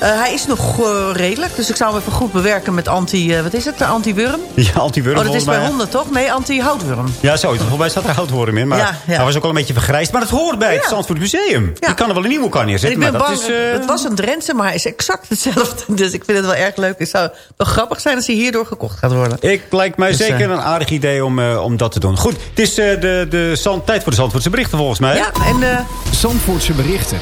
eh, hij is nog eh, redelijk. Dus ik zou hem even goed bewerken met anti... eh, wat is het? Anti-wurm? [LAUGHS] Ja, anti-wurm Oh, dat is bij mij. honden toch? Nee, anti-houtwurm. Ja, zo. Volgens mij staat er houtworm in. Maar Ja, ja. hij was ook al een beetje vergrijsd. Maar het hoort bij het Ja. Zandvoort Museum. Je kan er wel een nieuwe kan En neerzetten. ik ben maar bang, dat is, eh, het was een Drentse, maar hij is exact hetzelfde. [LAUGHS] Dus ik vind het wel erg leuk. Het zou wel grappig zijn als hij hierdoor gekocht gaat worden. Ik lijkt mij Dus, zeker een aardig idee om, eh, om dat te doen. Goed, het is eh, de, de zand, tijd voor de Zandvoortse berichten volgens mij. Ja, en... eh, Zandvoortse berichten.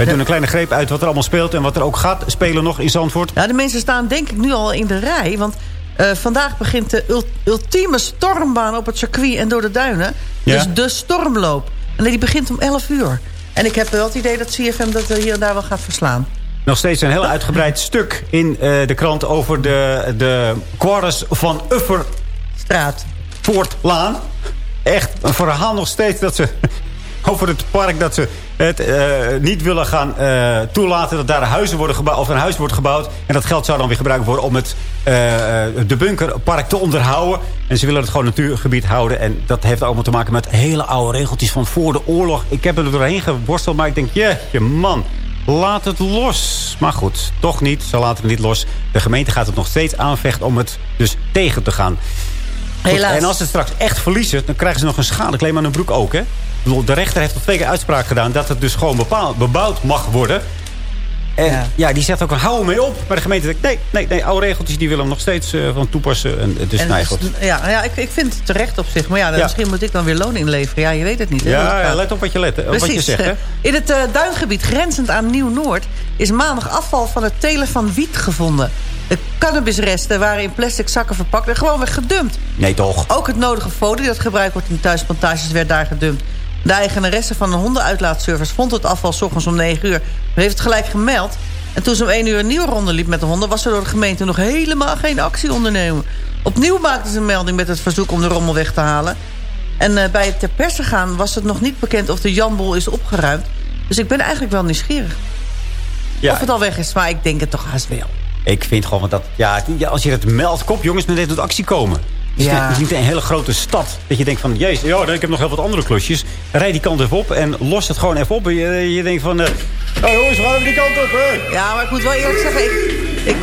Wij doen een kleine greep uit wat er allemaal speelt... en wat er ook gaat spelen nog in Zandvoort. Ja, de mensen staan denk ik nu al in de rij. Want eh, vandaag begint de ul- ultieme stormbaan op het circuit en door de duinen. Ja. Dus de stormloop. En die begint om 11 uur. En ik heb wel het idee dat CFM dat eh, hier en daar wel gaat verslaan. Nog steeds een heel uitgebreid stuk in eh, de krant... over de, de quarters van Uffer Straat. Voortlaan. Echt een verhaal nog steeds dat ze... over het park dat ze het eh, niet willen gaan eh, toelaten... dat daar huizen worden gebouwd, of een huis wordt gebouwd. En dat geld zou dan weer gebruikt worden om het, eh, de bunkerpark te onderhouden. En ze willen het gewoon natuurgebied houden. En dat heeft allemaal te maken met hele oude regeltjes van voor de oorlog. Ik heb er doorheen geworsteld, maar ik denk... je man, laat het los. Maar goed, toch niet. Ze laten het niet los. De gemeente gaat het nog steeds aanvechten om het dus tegen te gaan. Helaas. En als ze straks echt verliezen, dan krijgen ze nog een schadeclaim aan hun broek ook. Hè? De rechter heeft al twee keer uitspraak gedaan... dat het dus gewoon bepaald, bebouwd mag worden. En ja. Ja. die zegt ook, hou er mee op. Maar de gemeente zegt, nee, nee, nee oude regeltjes die willen we nog steeds eh, van toepassen. En, dus, En dus- goed. ja, ja ik, ik vind het terecht op zich. Maar ja, Ja. misschien moet ik dan weer loon inleveren. Ja, je weet het niet. Hè, het Ja, ja, let op wat je, let, op wat je Precies. zegt. Hè? In het eh, duingebied grenzend aan Nieuw-Noord... is maandag afval van het telen van wiet gevonden. De cannabisresten waren in plastic zakken verpakt... en gewoon weer gedumpt. Nee, toch? Ook het nodige folie dat gebruikt wordt in thuisplantages... werd daar gedumpt. De eigenaresse van een hondenuitlaatservice vond het afval... s ochtends om 9 uur, maar heeft het gelijk gemeld... En toen ze om 1 uur een nieuwe ronde liep met de honden... was er door de gemeente nog helemaal geen actie ondernemen. Opnieuw maakten ze een melding met het verzoek om de rommel weg te halen. En eh, bij het ter perse gaan was het nog niet bekend of de Janbol is opgeruimd. Dus ik ben eigenlijk wel nieuwsgierig. Ja, Of het al weg is, maar ik denk het toch haast wel. Ik vind gewoon dat... Ja, als je het meldt, kop jongens, dan moet actie komen. Het is Ja. niet- Het is niet een hele grote stad. Dat je denkt van, jezus, ja, ik heb nog heel wat andere klusjes. Rijd die kant even op en los het gewoon even op. Je, je denkt van, oh jongens, we gaan die kant op. Hè? Ja, maar ik moet wel eerlijk zeggen... Ik, ik,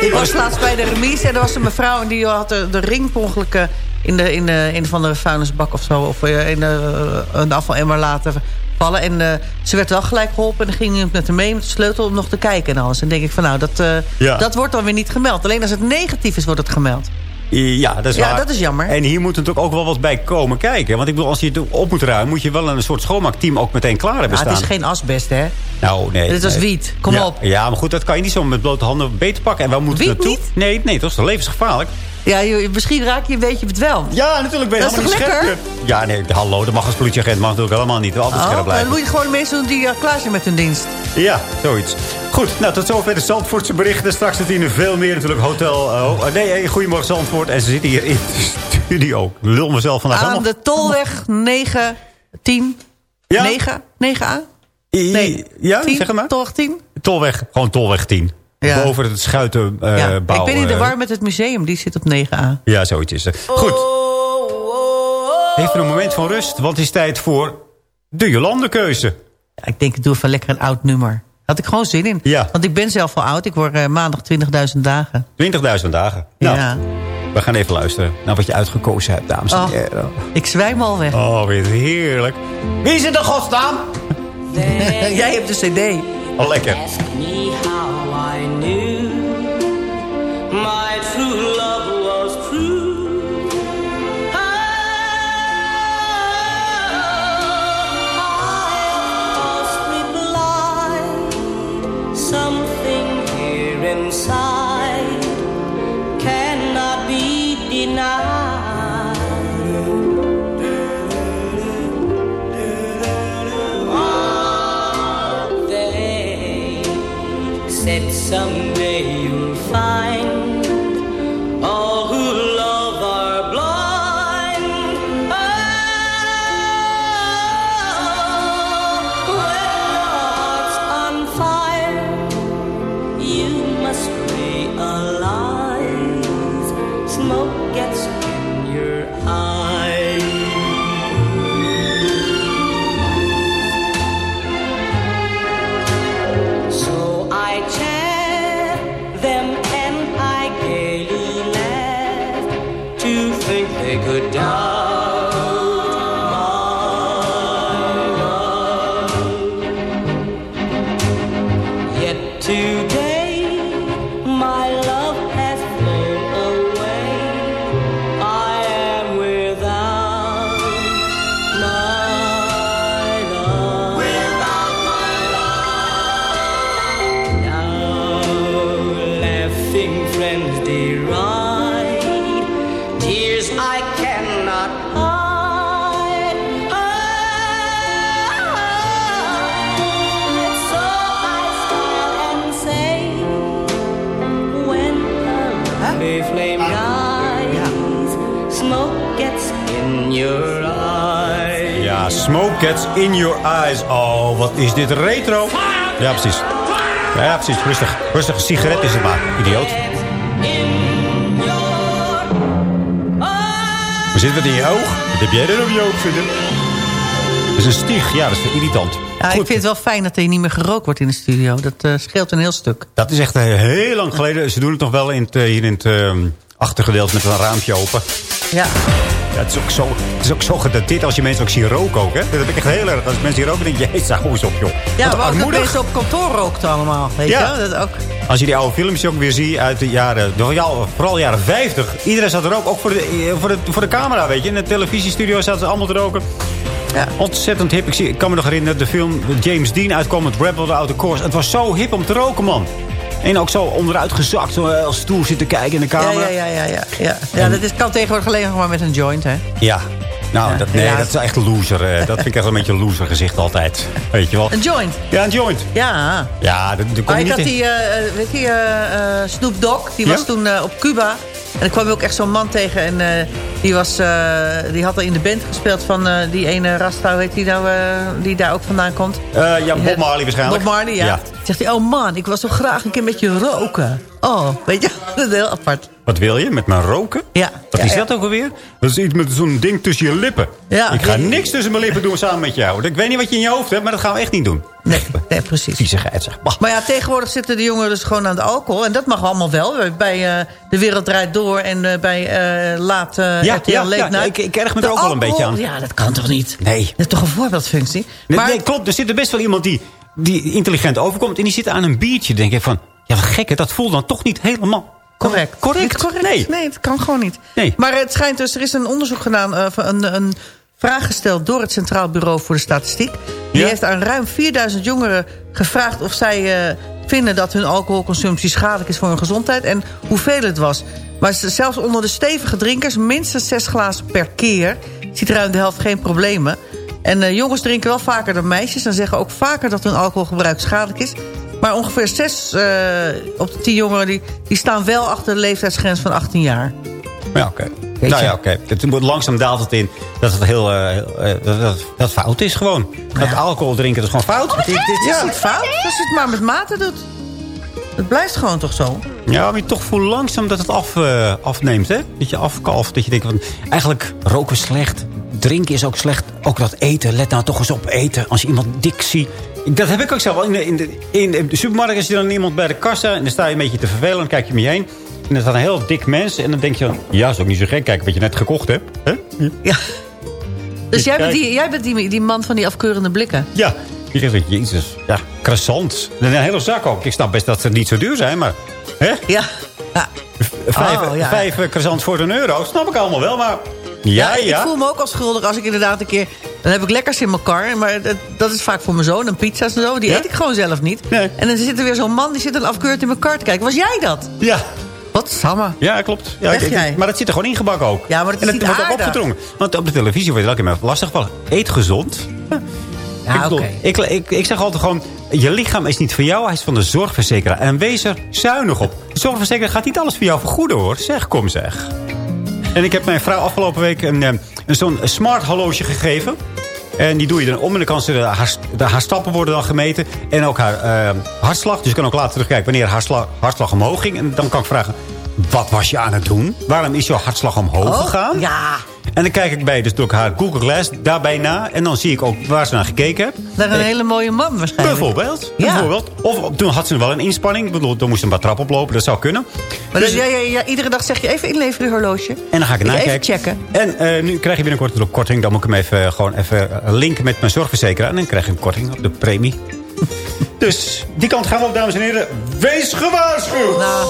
ik was laatst bij de remise en er was een mevrouw... en die had de, de ring per eh, in de, in de een van de vuilnisbak of zo... of eh, in de, een afvalemmer laten vallen. En eh, ze werd wel gelijk geholpen en dan ging iemand met haar mee... met de sleutel om nog te kijken en alles. En denk ik van nou, dat, eh, Ja. dat wordt dan weer niet gemeld. Alleen als het negatief is, wordt het gemeld. Ja, dat is Ja, waar. dat is jammer. En hier moet natuurlijk ook wel wat bij komen kijken. Want ik bedoel, als je het op moet ruimen... moet je wel een soort schoonmaakteam ook meteen klaar hebben Ja, staan. het is geen asbest, hè? Nou, nee. Dit was nee. wiet. Kom ja, op. Ja, maar goed, dat kan je niet zo met blote handen beter pakken. En waar moeten we naartoe? niet? Nee, nee, dat is toch levensgevaarlijk? Ja, je- misschien raak je een beetje bedwelmd. Ja, natuurlijk ben je Dat helemaal niet scherp. Ja, nee, hallo, dat mag als politieagent. mag natuurlijk helemaal niet. Altijd scherp Oh, dan blijven. moet je gewoon de mensen doen die eh, klaar zijn met hun dienst. Ja, zoiets. Goed, nou, tot zover de Zandvoortse berichten. Straks zit hier nog veel meer natuurlijk. Hotel, eh, oh, nee, eh, Goedemorgen Zandvoort. En ze zitten hier in de studio. Lul mezelf vandaag Aan de Tolweg 9, 10, Ja? 9, 9A? Nee, Ja, 10, zeg het maar. Tolweg 10? Tolweg, gewoon Tolweg 10. Ja. Boven het schuitenbouw. ja. ik ben in de eh, war met het museum, die zit op 9A. Ja, zoiets is het. Goed. Even een moment van rust, want het is tijd voor de Jolandekeuze. Ja, ik denk, ik doe even lekker een oud nummer. Had ik gewoon zin in. Ja. Want ik ben zelf al oud. Ik word eh, maandag 20.000 dagen. 20.000 dagen. Nou, Ja. we gaan even luisteren naar wat je uitgekozen hebt, dames en Oh. heren. Ik zwijm al weg. Oh, weer heerlijk. Wie is er de godsnaam? [LAUGHS] Jij hebt de cd. Oh, lekker. some to do smoke gets in your eyes. Oh, wat is dit retro. Ja, precies. Ja, precies. Rustig. Rustig, een sigaret is het maar. Idioot. Er zit wat in je oog. Wat heb jij er op je oog zitten? Dat is een stieg. Ja, dat is irritant. Ja, ik vind het wel fijn dat er niet meer gerookt wordt in de studio. Dat eh, scheelt een heel stuk. Dat is echt eh, heel lang geleden. Ze doen het nog wel in het, eh, hier in het eh, achtergedeelte met een raampje open. Ja. Ja, het, is ook zo, het is ook zo gedateerd als je mensen ook ziet roken ook. Hè? Dat heb ik echt heel erg. Als mensen hier roken, denk je, jezus, hoe eens op, joh. Ja, dat armoedig. mensen op kantoor rookten allemaal. Weet Ja. je? Dat ook. Als je die oude filmpjes ook weer ziet uit de jaren, vooral jaren 50. Iedereen zat er ook, ook voor de, voor de, voor de camera, weet je. In de televisiestudio zaten ze allemaal te roken. Ja. Ontzettend hip. Ik, zie, ik kan me nog herinneren, de film James Dean uitkwam met Rebel, de Outer Course. Het was zo hip om te roken, man. En ook zo onderuit gezakt, zo als stoel zitten kijken in de camera. ja, ja, ja, ja. ja. ja dat is, kan tegenwoordig alleen nog maar met een joint, hè? Ja. Nou, dat, nee, dat is echt loser. eh. Dat vind ik echt een beetje een loser gezicht altijd. Weet je wel. Een joint. Ja, een joint. Ja. Ja, dat, dat kom Maar je ik niet had in. die, eh, eh, weet je, eh, Snoop Dogg, die was toen op Cuba. En ik kwam ook echt zo'n man tegen. En eh, die, was, eh, die had al in de band gespeeld van eh, die ene Rasta, weet die nou, die daar ook vandaan komt. Ja, Bob Marley waarschijnlijk. Bob Marley, ja. Ja. Zegt hij, oh man, ik was zo graag een keer met je roken. Oh, weet je, [LAUGHS] dat is heel apart. Wat wil je? Met mijn roken? Ja. Wat is ja. dat ook alweer? Dat is iets met zo'n ding tussen je lippen. Ja. Ik ga niks tussen mijn lippen doen samen met jou. Ik weet niet wat je in je hoofd hebt, maar dat gaan we echt niet doen. Nee, nee precies. Viezigheid zeg. Bah. Maar ja, tegenwoordig zitten de jongeren dus gewoon aan de alcohol. En dat mag allemaal wel. Bij eh, De Wereld Draait Door en eh, bij eh Laat Ja, RTL ja, Late ja, ik- ik erg me er ook wel een beetje aan. Ja, dat kan toch niet? Nee. Dat is toch een voorbeeldfunctie? Nee, Maar nee, klopt. Er zit er best wel iemand die, die intelligent overkomt. En die zit aan een biertje. Denk ik van, ja wat gek, hè, dat voelt dan toch niet helemaal correct. correct. Correct. Nee. Nee. dat kan gewoon niet. Nee. Maar het schijnt dus, er is een onderzoek gedaan, van een, een vraag gesteld door het Centraal Bureau voor de Statistiek. Die Ja? heeft aan ruim 4000 jongeren gevraagd of zij eh, vinden dat hun alcoholconsumptie schadelijk is voor hun gezondheid en hoeveel het was. Maar zelfs onder de stevige drinkers, minstens zes glazen per keer, ziet ruim de helft geen problemen. En eh, jongens drinken wel vaker dan meisjes en zeggen ook vaker dat hun alcoholgebruik schadelijk is. Maar ongeveer zes eh, op de tien jongeren die, die staan wel achter de leeftijdsgrens van 18 jaar. Ja, oké. Nou ja, oké. Het moet langzaam daalt het in dat het heel, eh, eh, dat, dat, dat fout is gewoon. Dat alcohol drinken, dat is gewoon fout. Dit, dit is niet fout als je het maar met mate doet. Het blijft gewoon toch zo? Ja, maar je toch voelt langzaam dat het af, eh, afneemt, hè? Dat je afkalft. Dat je denkt van, eigenlijk roken is slecht. Drinken is ook slecht. Ook dat eten, let nou toch eens op eten. Als je iemand dik ziet. Dat heb ik ook zelf. In de, in de, in de supermarkt is er dan iemand bij de kassa. En dan sta je een beetje te vervelen. Dan kijk je om je heen. En dan staat een heel dik mens. En dan denk je ja, is ook niet zo gek. Kijk wat je net gekocht hebt. Hè? Ja. Dus jij bent, die, jij bent die, die man van die afkeurende blikken? Ja. Je zegt, jezus, ja, croissants. Een hele zak ook. Ik snap best dat ze niet zo duur zijn, maar... Hè? Ja. ja. Vijf, Oh, ja. vijf eh, croissants voor een euro. Snap ik allemaal wel, maar... Ja, ik ja. voel me ook als schuldig als ik inderdaad een keer Dan heb ik lekkers in mijn kar. Maar dat, dat is vaak voor mijn zoon. En pizza's en zo. Die Ja? eet ik gewoon zelf niet. Nee. En dan zit er weer zo'n man. Die zit dan afkeurd in mijn kar te kijken. Was jij dat? Ja. Wat samme. Ja, klopt. Ja, Zeg ik- jij? Maar dat zit er gewoon ingebakken ook. Ja, maar dat is en niet wordt ook opgedrongen. Want op de televisie wordt het elke keer lastig van. Eet gezond. Ja, ik, bedoel, oké. ik, ik, ik zeg altijd gewoon... Je lichaam is niet van jou, hij is van de zorgverzekeraar. En wees er zuinig op. De zorgverzekeraar gaat niet alles voor jou vergoeden, hoor. Zeg, kom zeg. En ik heb mijn vrouw afgelopen week een, eh, een zo'n smart horloge gegeven. En die doe je dan om en dan kan ze de, haar, de, haar stappen worden dan gemeten. En ook haar eh, hartslag. Dus je kan ook later terugkijken wanneer haar hartslag, hartslag omhoog ging. En dan kan ik vragen, wat was je aan het doen? Waarom is jouw hartslag omhoog gegaan? Oh, Ja. En dan kijk ik bij, dus doe ik haar Google Glass daarbij na. En dan zie ik ook waar ze naar gekeken heeft. Daar een hele mooie man waarschijnlijk. Bijvoorbeeld. Ja. bijvoorbeeld. Of toen had ze wel een inspanning. Ik bedoel, dan moest ze een paar trap oplopen. Dat zou kunnen. Maar Dus- dus, ja, ja, ja, iedere dag zeg je even inleveren uw horloge. en dan ga ik Ik nakijken. even checken. En eh, nu krijg je binnenkort een korting. Dan moet ik hem even, eh, gewoon even eh, linken met mijn zorgverzekeraar. En dan krijg je een korting op de premie. [LAUGHS] dus die kant gaan we op, dames en heren. Wees gewaarschuwd! Nou,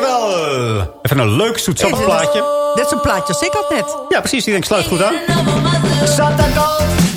Jawel! Even een leuk zoetsappig plaatje. dit is een plaatje als ik had net. Ja, precies. Die denk sluit goed aan. Santa Claus.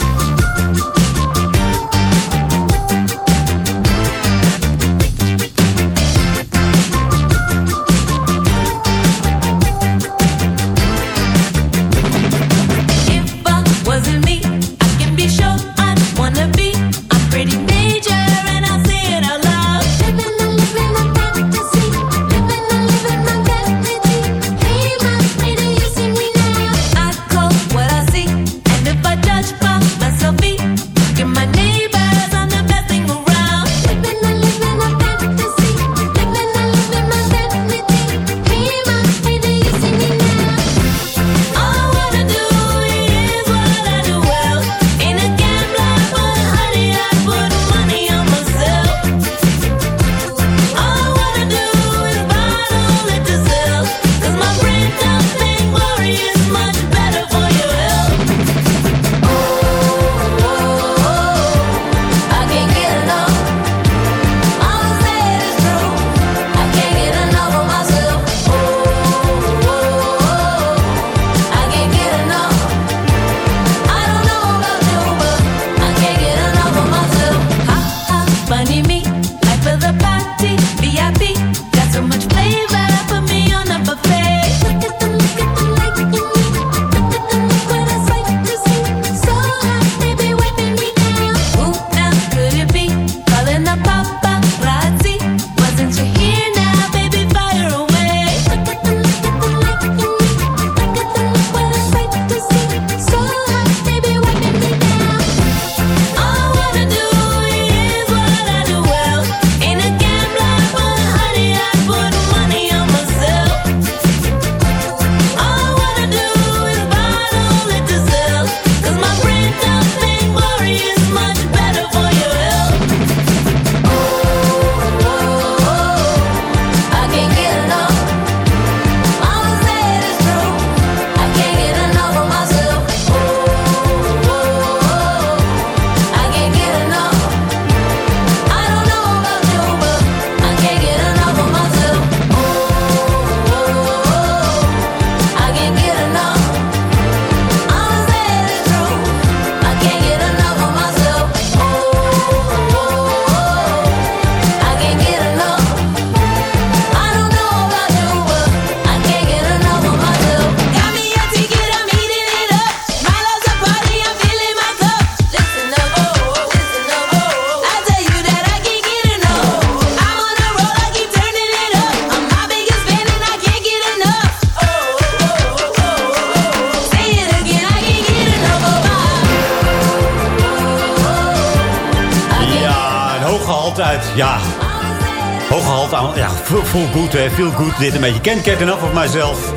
Feel good. Dit een beetje. Can't get enough of myself.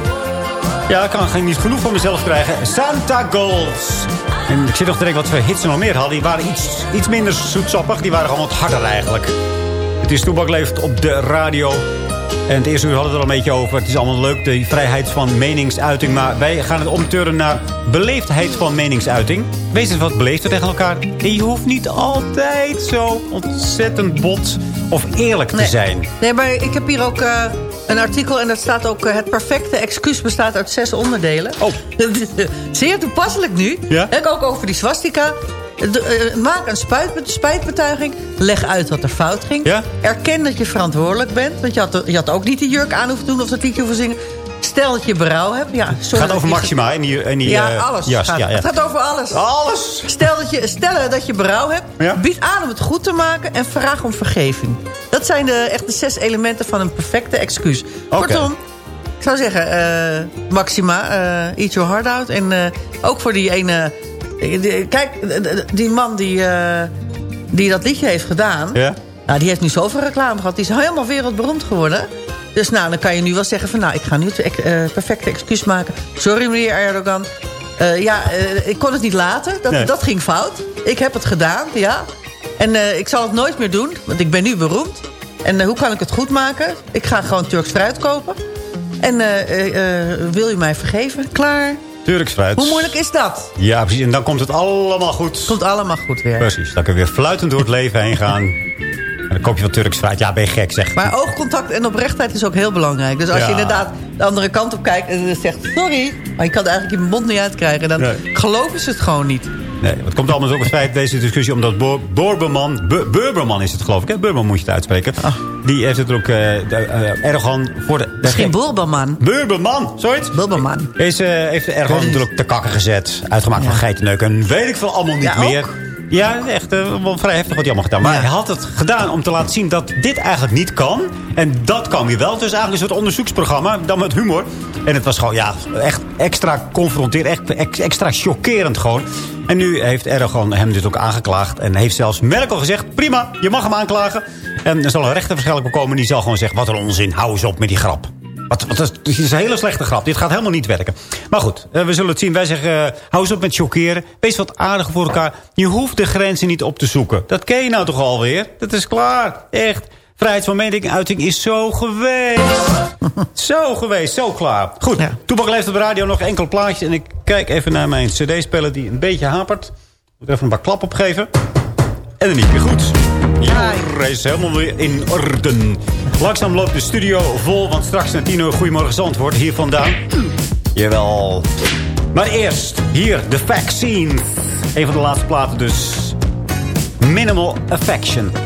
Ja, ik kan geen niet genoeg van mezelf krijgen. Santa Goals. En ik zit nog te denken wat voor hits ze nog meer hadden. Die waren iets, iets minder zoetsappig. Die waren gewoon wat harder eigenlijk. Het is Toebak leeft op de radio. En het eerste uur hadden we het er al een beetje over. Het is allemaal leuk, de vrijheid van meningsuiting. Maar wij gaan het omturnen naar beleefdheid van meningsuiting. Wees eens wat beleefder tegen elkaar. En je hoeft niet altijd zo ontzettend bot of eerlijk te zijn. Nee, maar ik heb hier ook... eh, een artikel en dat staat ook... eh, het perfecte excuus bestaat uit zes onderdelen. Oh. [LAUGHS] Zeer toepasselijk nu. Ja? En ook over die swastika. De, eh, maak een spuit, spijtbetuiging. Leg uit wat er fout ging. Ja? Erken dat je verantwoordelijk bent. Want je had, je had ook niet die jurk aan hoeven doen of dat liedje hoeven zingen. Stel dat je berouw hebt. Ja, Het gaat over Maxima en die, en die ja, eh, alles. jas. gaat, Ja, ja. Het gaat over alles. Alles! Stel dat je, stellen dat je berouw hebt. Bied aan om het goed te maken. En vraag om vergeving. Dat zijn de, echt de zes elementen van een perfecte excuus. Kortom, ik zou zeggen... eh, Maxima, eh, eat your heart out. En eh, ook voor die ene... die- kijk, die man die, die dat liedje heeft gedaan... Ja? Nou, die heeft nu zoveel reclame gehad. Die is helemaal wereldberoemd geworden. Dus nou, dan kan je nu wel zeggen van... nou, ik ga nu het perfecte excuus maken. Sorry, meneer Erdogan. Ja, ik kon het niet laten. Dat, Nee. dat ging fout. Ik heb het gedaan, ja. En ik zal het nooit meer doen, want ik ben nu beroemd. En eh, hoe kan ik het goed maken? Ik ga gewoon Turks fruit kopen. En eh, eh, wil u mij vergeven? Klaar. Turks fruit. Hoe moeilijk is dat? Ja, precies. En dan komt het allemaal goed. Komt allemaal goed weer. Precies. Dan kun je weer fluitend door het leven heen gaan. En dan koop je wat Turks fruit. Ja, ben je gek, zeg. Maar oogcontact en oprechtheid is ook heel belangrijk. Dus als Ja. je inderdaad de andere kant op kijkt en zegt... sorry, maar je kan het eigenlijk je mond niet uitkrijgen... dan Nee. geloven ze het gewoon niet. Nee, het komt allemaal ook het feit, deze discussie, omdat Bo- Borberman, Bu- Burberman is het geloof ik, hè? Burberman moet je het uitspreken. Die heeft het er ook, eh, Erdogan voor de... Misschien Bulberman. Burberman, zoiets? Bulberman. Is, eh, heeft Erdogan natuurlijk te kakken gezet. Uitgemaakt van geitenneuk en weet ik veel allemaal niet Ja, meer. Ja, echt eh, wel vrij heftig wat hij allemaal gedaan. Maar Ja. hij had het gedaan om te laten zien dat dit eigenlijk niet kan. En dat kan weer wel. Dus eigenlijk een soort onderzoeksprogramma, dan met humor. En het was gewoon, ja, echt extra confronterend. Echt ex- extra chockerend gewoon. En nu heeft Erdogan hem dus ook aangeklaagd. En heeft zelfs Merkel gezegd, prima, je mag hem aanklagen. En er zal een rechter waarschijnlijk komen. Die zal gewoon zeggen, wat een onzin, hou eens op met die grap. Wat, wat, is- dit is een hele slechte grap. Dit gaat helemaal niet werken. Maar goed, eh, we zullen het zien. Wij zeggen, eh, hou eens op met chockeren. Wees wat aardiger voor elkaar. Je hoeft de grenzen niet op te zoeken. Dat ken je nou toch alweer? Dat is klaar. Echt. Vrijheid van meningsuiting is zo geweest. [LAUGHS] zo geweest, zo klaar. Goed, Ja. Toepak leeft op de radio nog enkele plaatjes. En ik kijk even naar mijn cd-speler die een beetje hapert. Moet even een paar klap opgeven. En dan niet meer goed. Ja, hij is helemaal weer in orde. Langzaam loopt de studio vol, want straks naar tien uur Goedemorgen Zandvoort hier vandaan. Jawel. Maar eerst, hier, de vaccine. Een van de laatste platen dus. Minimal Affection.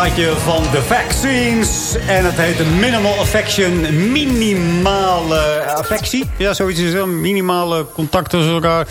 Plaatje van The Vaccines. En het heet Minimal Affection. Minimale affectie. Ja, zoiets is een minimale contact tussen elkaar.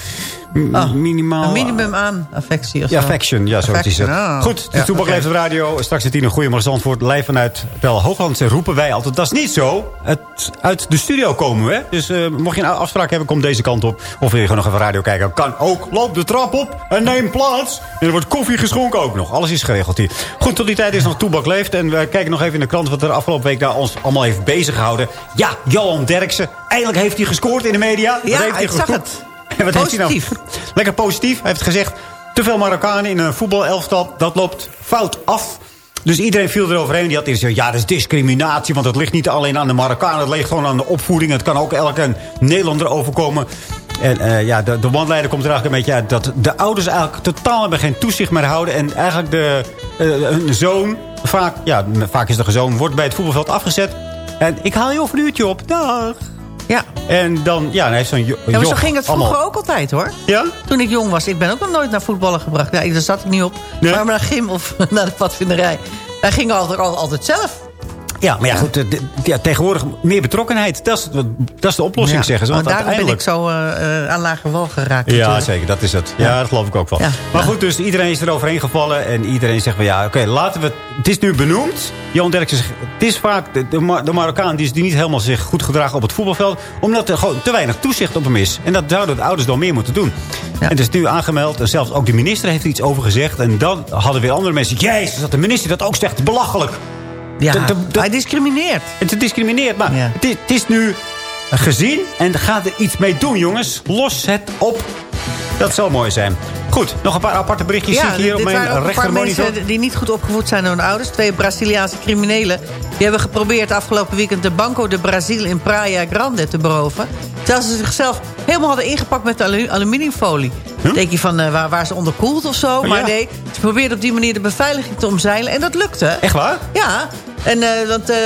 M- minimaal... Een minimum aan affectie of Ja, zo. affection. Ja, zoiets is het. Affection, ah. Goed, de Ja, Toebak leeft op radio. Straks zit hier een goede Zandvoort. Live vanuit Wel Hoogland roepen wij altijd. Dat is niet zo. Het, uit de studio komen we. Dus eh, mocht je een afspraak hebben, kom deze kant op. Of wil je gewoon nog even radio kijken. Kan ook. Loop de trap op en neem plaats. En er wordt koffie geschonken ook nog. Alles is geregeld hier. Goed, tot die tijd is nog Toebak leeft. En we kijken nog even in de krant wat er afgelopen week daar ons allemaal heeft bezig gehouden. Ja, Johan Derksen. Eindelijk heeft hij gescoord in de media. Ja, heeft hij ik zag het. [LAUGHS] Heeft hij nou? Positief. Lekker positief. Hij heeft gezegd, te veel Marokkanen in een voetbalelftal, dat loopt fout af. Dus iedereen viel eroverheen. Die had eerst ja, dat is discriminatie. Want het ligt niet alleen aan de Marokkanen. Het ligt gewoon aan de opvoeding. Het kan ook elke Nederlander overkomen. En eh, ja, de, de one-leider komt er eigenlijk een beetje uit... dat de ouders eigenlijk totaal hebben geen toezicht meer houden. En eigenlijk de, eh, hun zoon, vaak, ja, vaak is de zoon... wordt bij het voetbalveld afgezet. En ik haal je over een uurtje op. Dag. Ja. En dan, ja, dan heeft zo'n Ja, maar zo ging het vroeger allemaal- ook altijd, hoor. Ja? Toen ik jong was. Ik ben ook nog nooit naar voetballen gebracht. Ja, daar zat ik niet op. Maar naar gym of [LAUGHS] naar de padvinderij. Gingen altijd, altijd, altijd zelf. Ja, maar ja, goed, de- ja, tegenwoordig meer betrokkenheid. Dat is, dat is de oplossing, Ja. zeggen ze. Want daarom ben ik zo eh, eh, aan lage wal geraakt. Ja, natuurlijk. zeker, dat is het. Ja, dat geloof ik ook wel. Maar goed, dus iedereen is er overheen gevallen. En iedereen zegt van ja, oké, laten we... het- Het is nu benoemd. Johan Derksen zegt, het is vaak de, de, Mar- de Marokkaan die, is- die niet helemaal zich goed gedragen op het voetbalveld. Omdat er gewoon te weinig toezicht op hem is. En dat zouden de ouders dan meer moeten doen. En het is nu aangemeld. En zelfs ook de minister heeft er iets over gezegd. En dan hadden weer andere mensen... Jezus, dat de minister dat ook zegt. Belachelijk. Ja, Dat- dat- dat- hij discrimineert. Het discrimineert, maar het, is, het is nu gezien en gaat er iets mee doen, jongens. Los het op. Dat zou mooi zijn. Goed, nog een paar aparte berichtjes zie ik hier op mijn rechtermonitor. mensen die niet goed opgevoed zijn door hun ouders. Twee Braziliaanse criminelen. Die hebben geprobeerd afgelopen weekend de Banco de Brasil in Praia Grande te beroven. Terwijl ze zichzelf helemaal hadden ingepakt met alu- aluminiumfolie. Denk je van eh, waar, waar ze onderkoeld of zo. maar ja. nee, ze probeerden op die manier de beveiliging te omzeilen. En dat lukte. Echt waar? Ja. En eh, want, eh,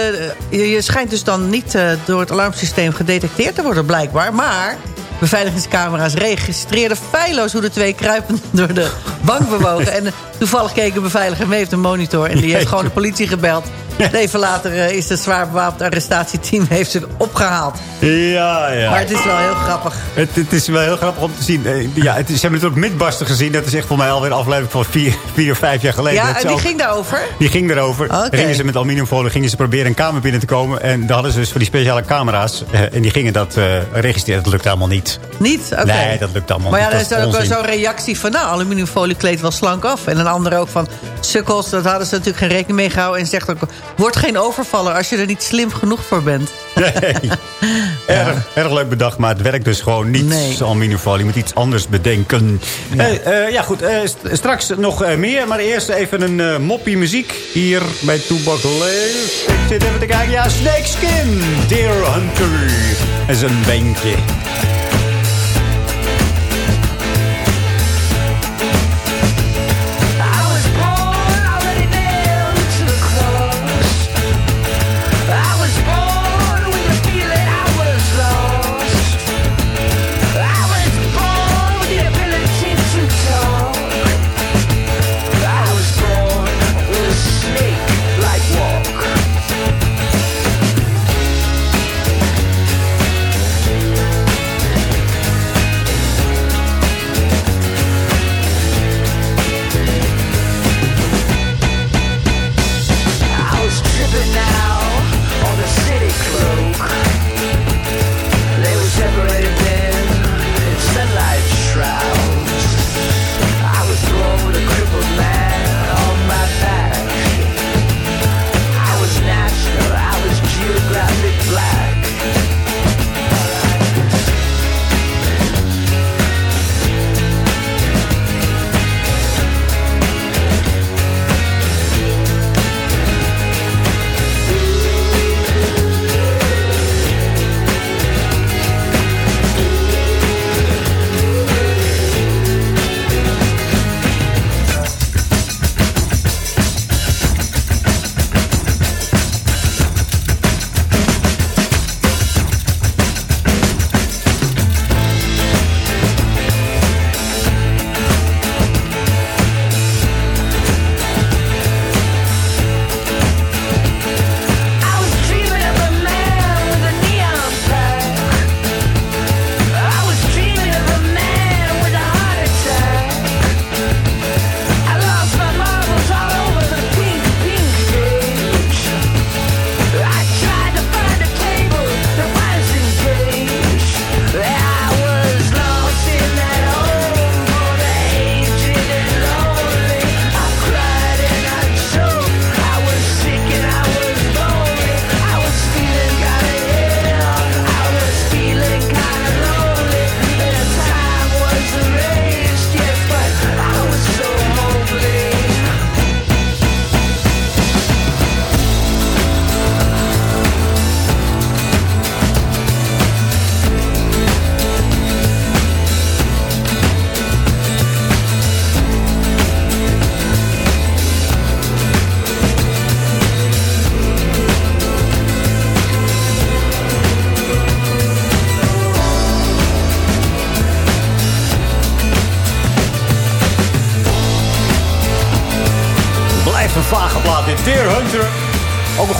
je, je schijnt dus dan niet eh, door het alarmsysteem gedetecteerd te worden blijkbaar. Maar beveiligingscamera's registreerden feilloos hoe de twee kruipend [LAUGHS] door de bank bewogen. En toevallig keek een beveiliger mee op de monitor. En die heeft gewoon de politie gebeld. En even later eh, is het zwaar bewapend arrestatieteam heeft ze opgehaald. Ja, ja. Maar het is wel heel grappig. Het, het is wel heel grappig om te zien. Eh, Ja, het is, ze hebben natuurlijk Midbuster gezien. Dat is echt voor mij alweer een aflevering van vier, vier of vijf jaar geleden. Ja, en die ook- ging daarover. Die ging erover. Oké. Dan gingen ze met aluminiumfolie gingen ze proberen een kamer binnen te komen. En daar hadden ze dus voor die speciale camera's. eh, en die gingen dat registreren. Dat lukt allemaal niet. Niet? Oké. Nee, dat lukt allemaal Maar ja, niet. er is Dat ook zo'n reactie van... nou, aluminiumfolie kleedt wel slank af. En een ander ook van... sukkels, dat hadden ze natuurlijk geen rekening mee gehouden. En zegt ook... word geen overvaller als je er niet slim genoeg voor bent. Nee. [LAUGHS] Erg, erg leuk bedacht, maar het werkt dus gewoon niet. Nee. Aluminiumfolie. Je moet iets anders bedenken. Ja, eh, ja goed. eh, st- straks nog eh, meer. Maar eerst even een moppie muziek. Hier bij Toebak Leef. Ik zit even te kijken. Ja, Snakeskin. Deer Hunter. Dat is een bandje.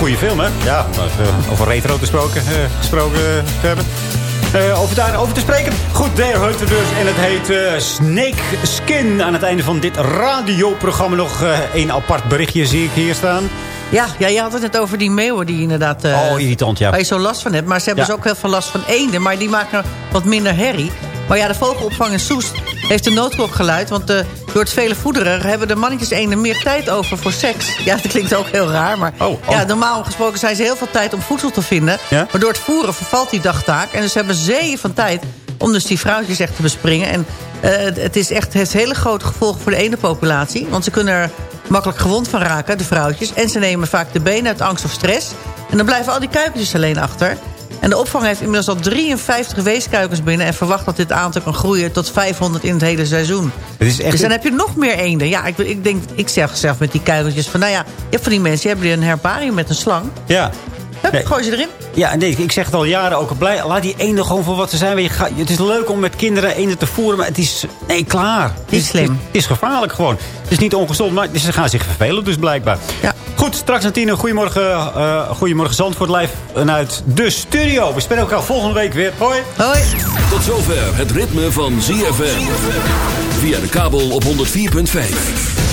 Goede film, hè? Ja, om even over retro te gesproken, eh, gesproken eh, te hebben. Eh, over daarover te spreken. Goed, Deer Hunter dus. En het heet eh, Snake Skin. Aan het einde van dit radioprogramma nog eh, een apart berichtje zie ik hier staan. Ja, ja, je had het net over die meeuwen die inderdaad... eh, Oh, irritant, ja. Waar je zo last van hebt. Maar ze hebben Ja. dus ook heel veel last van eenden. Maar die maken wat minder herrie. Maar ja, de vogelopvang in Soest heeft de noodklok geluid. Want eh, door het vele voederen hebben de mannetjes eenden meer tijd over voor seks. Ja, dat klinkt ook heel raar. Maar Oh, oh. Ja, normaal gesproken zijn ze heel veel tijd om voedsel te vinden. Ja? Maar door het voeren vervalt die dagtaak. En dus hebben zeeën van tijd om dus die vrouwtjes echt te bespringen. En eh, het, is echt, het hele grote gevolgen voor de eendenpopulatie. Want ze kunnen er makkelijk gewond van raken, de vrouwtjes. En ze nemen vaak de benen uit angst of stress. En dan blijven al die kuikentjes alleen achter. En de opvang heeft inmiddels al 53 weeskuikens binnen... en verwacht dat dit aantal kan groeien tot 500 in het hele seizooen. Het is echt Dus dan heb je nog meer eenden. Ja, ik, ik denk, ik zeg zelf met die kuikentjes van... nou ja, je hebt van die mensen, die hebben een herbarium met een slang. Ja. Hup, Nee. gooi ze erin. Ja, nee, ik zeg het al jaren ook. Blij, laat die eenden gewoon voor wat ze zijn. Het is leuk om met kinderen eenden te voeren, maar het is... Nee, klaar. Het Niet is, slim. Het, is gevaarlijk gewoon. Het is niet ongezond, maar ze gaan zich vervelen dus blijkbaar. Ja. Goed, straks aan tien. Goedemorgen, eh goedemorgen Zandvoort live vanuit de studio. We spelen elkaar volgende week weer. Hoi. Hoi. Tot zover het ritme van ZFM. Via de kabel op 104.5.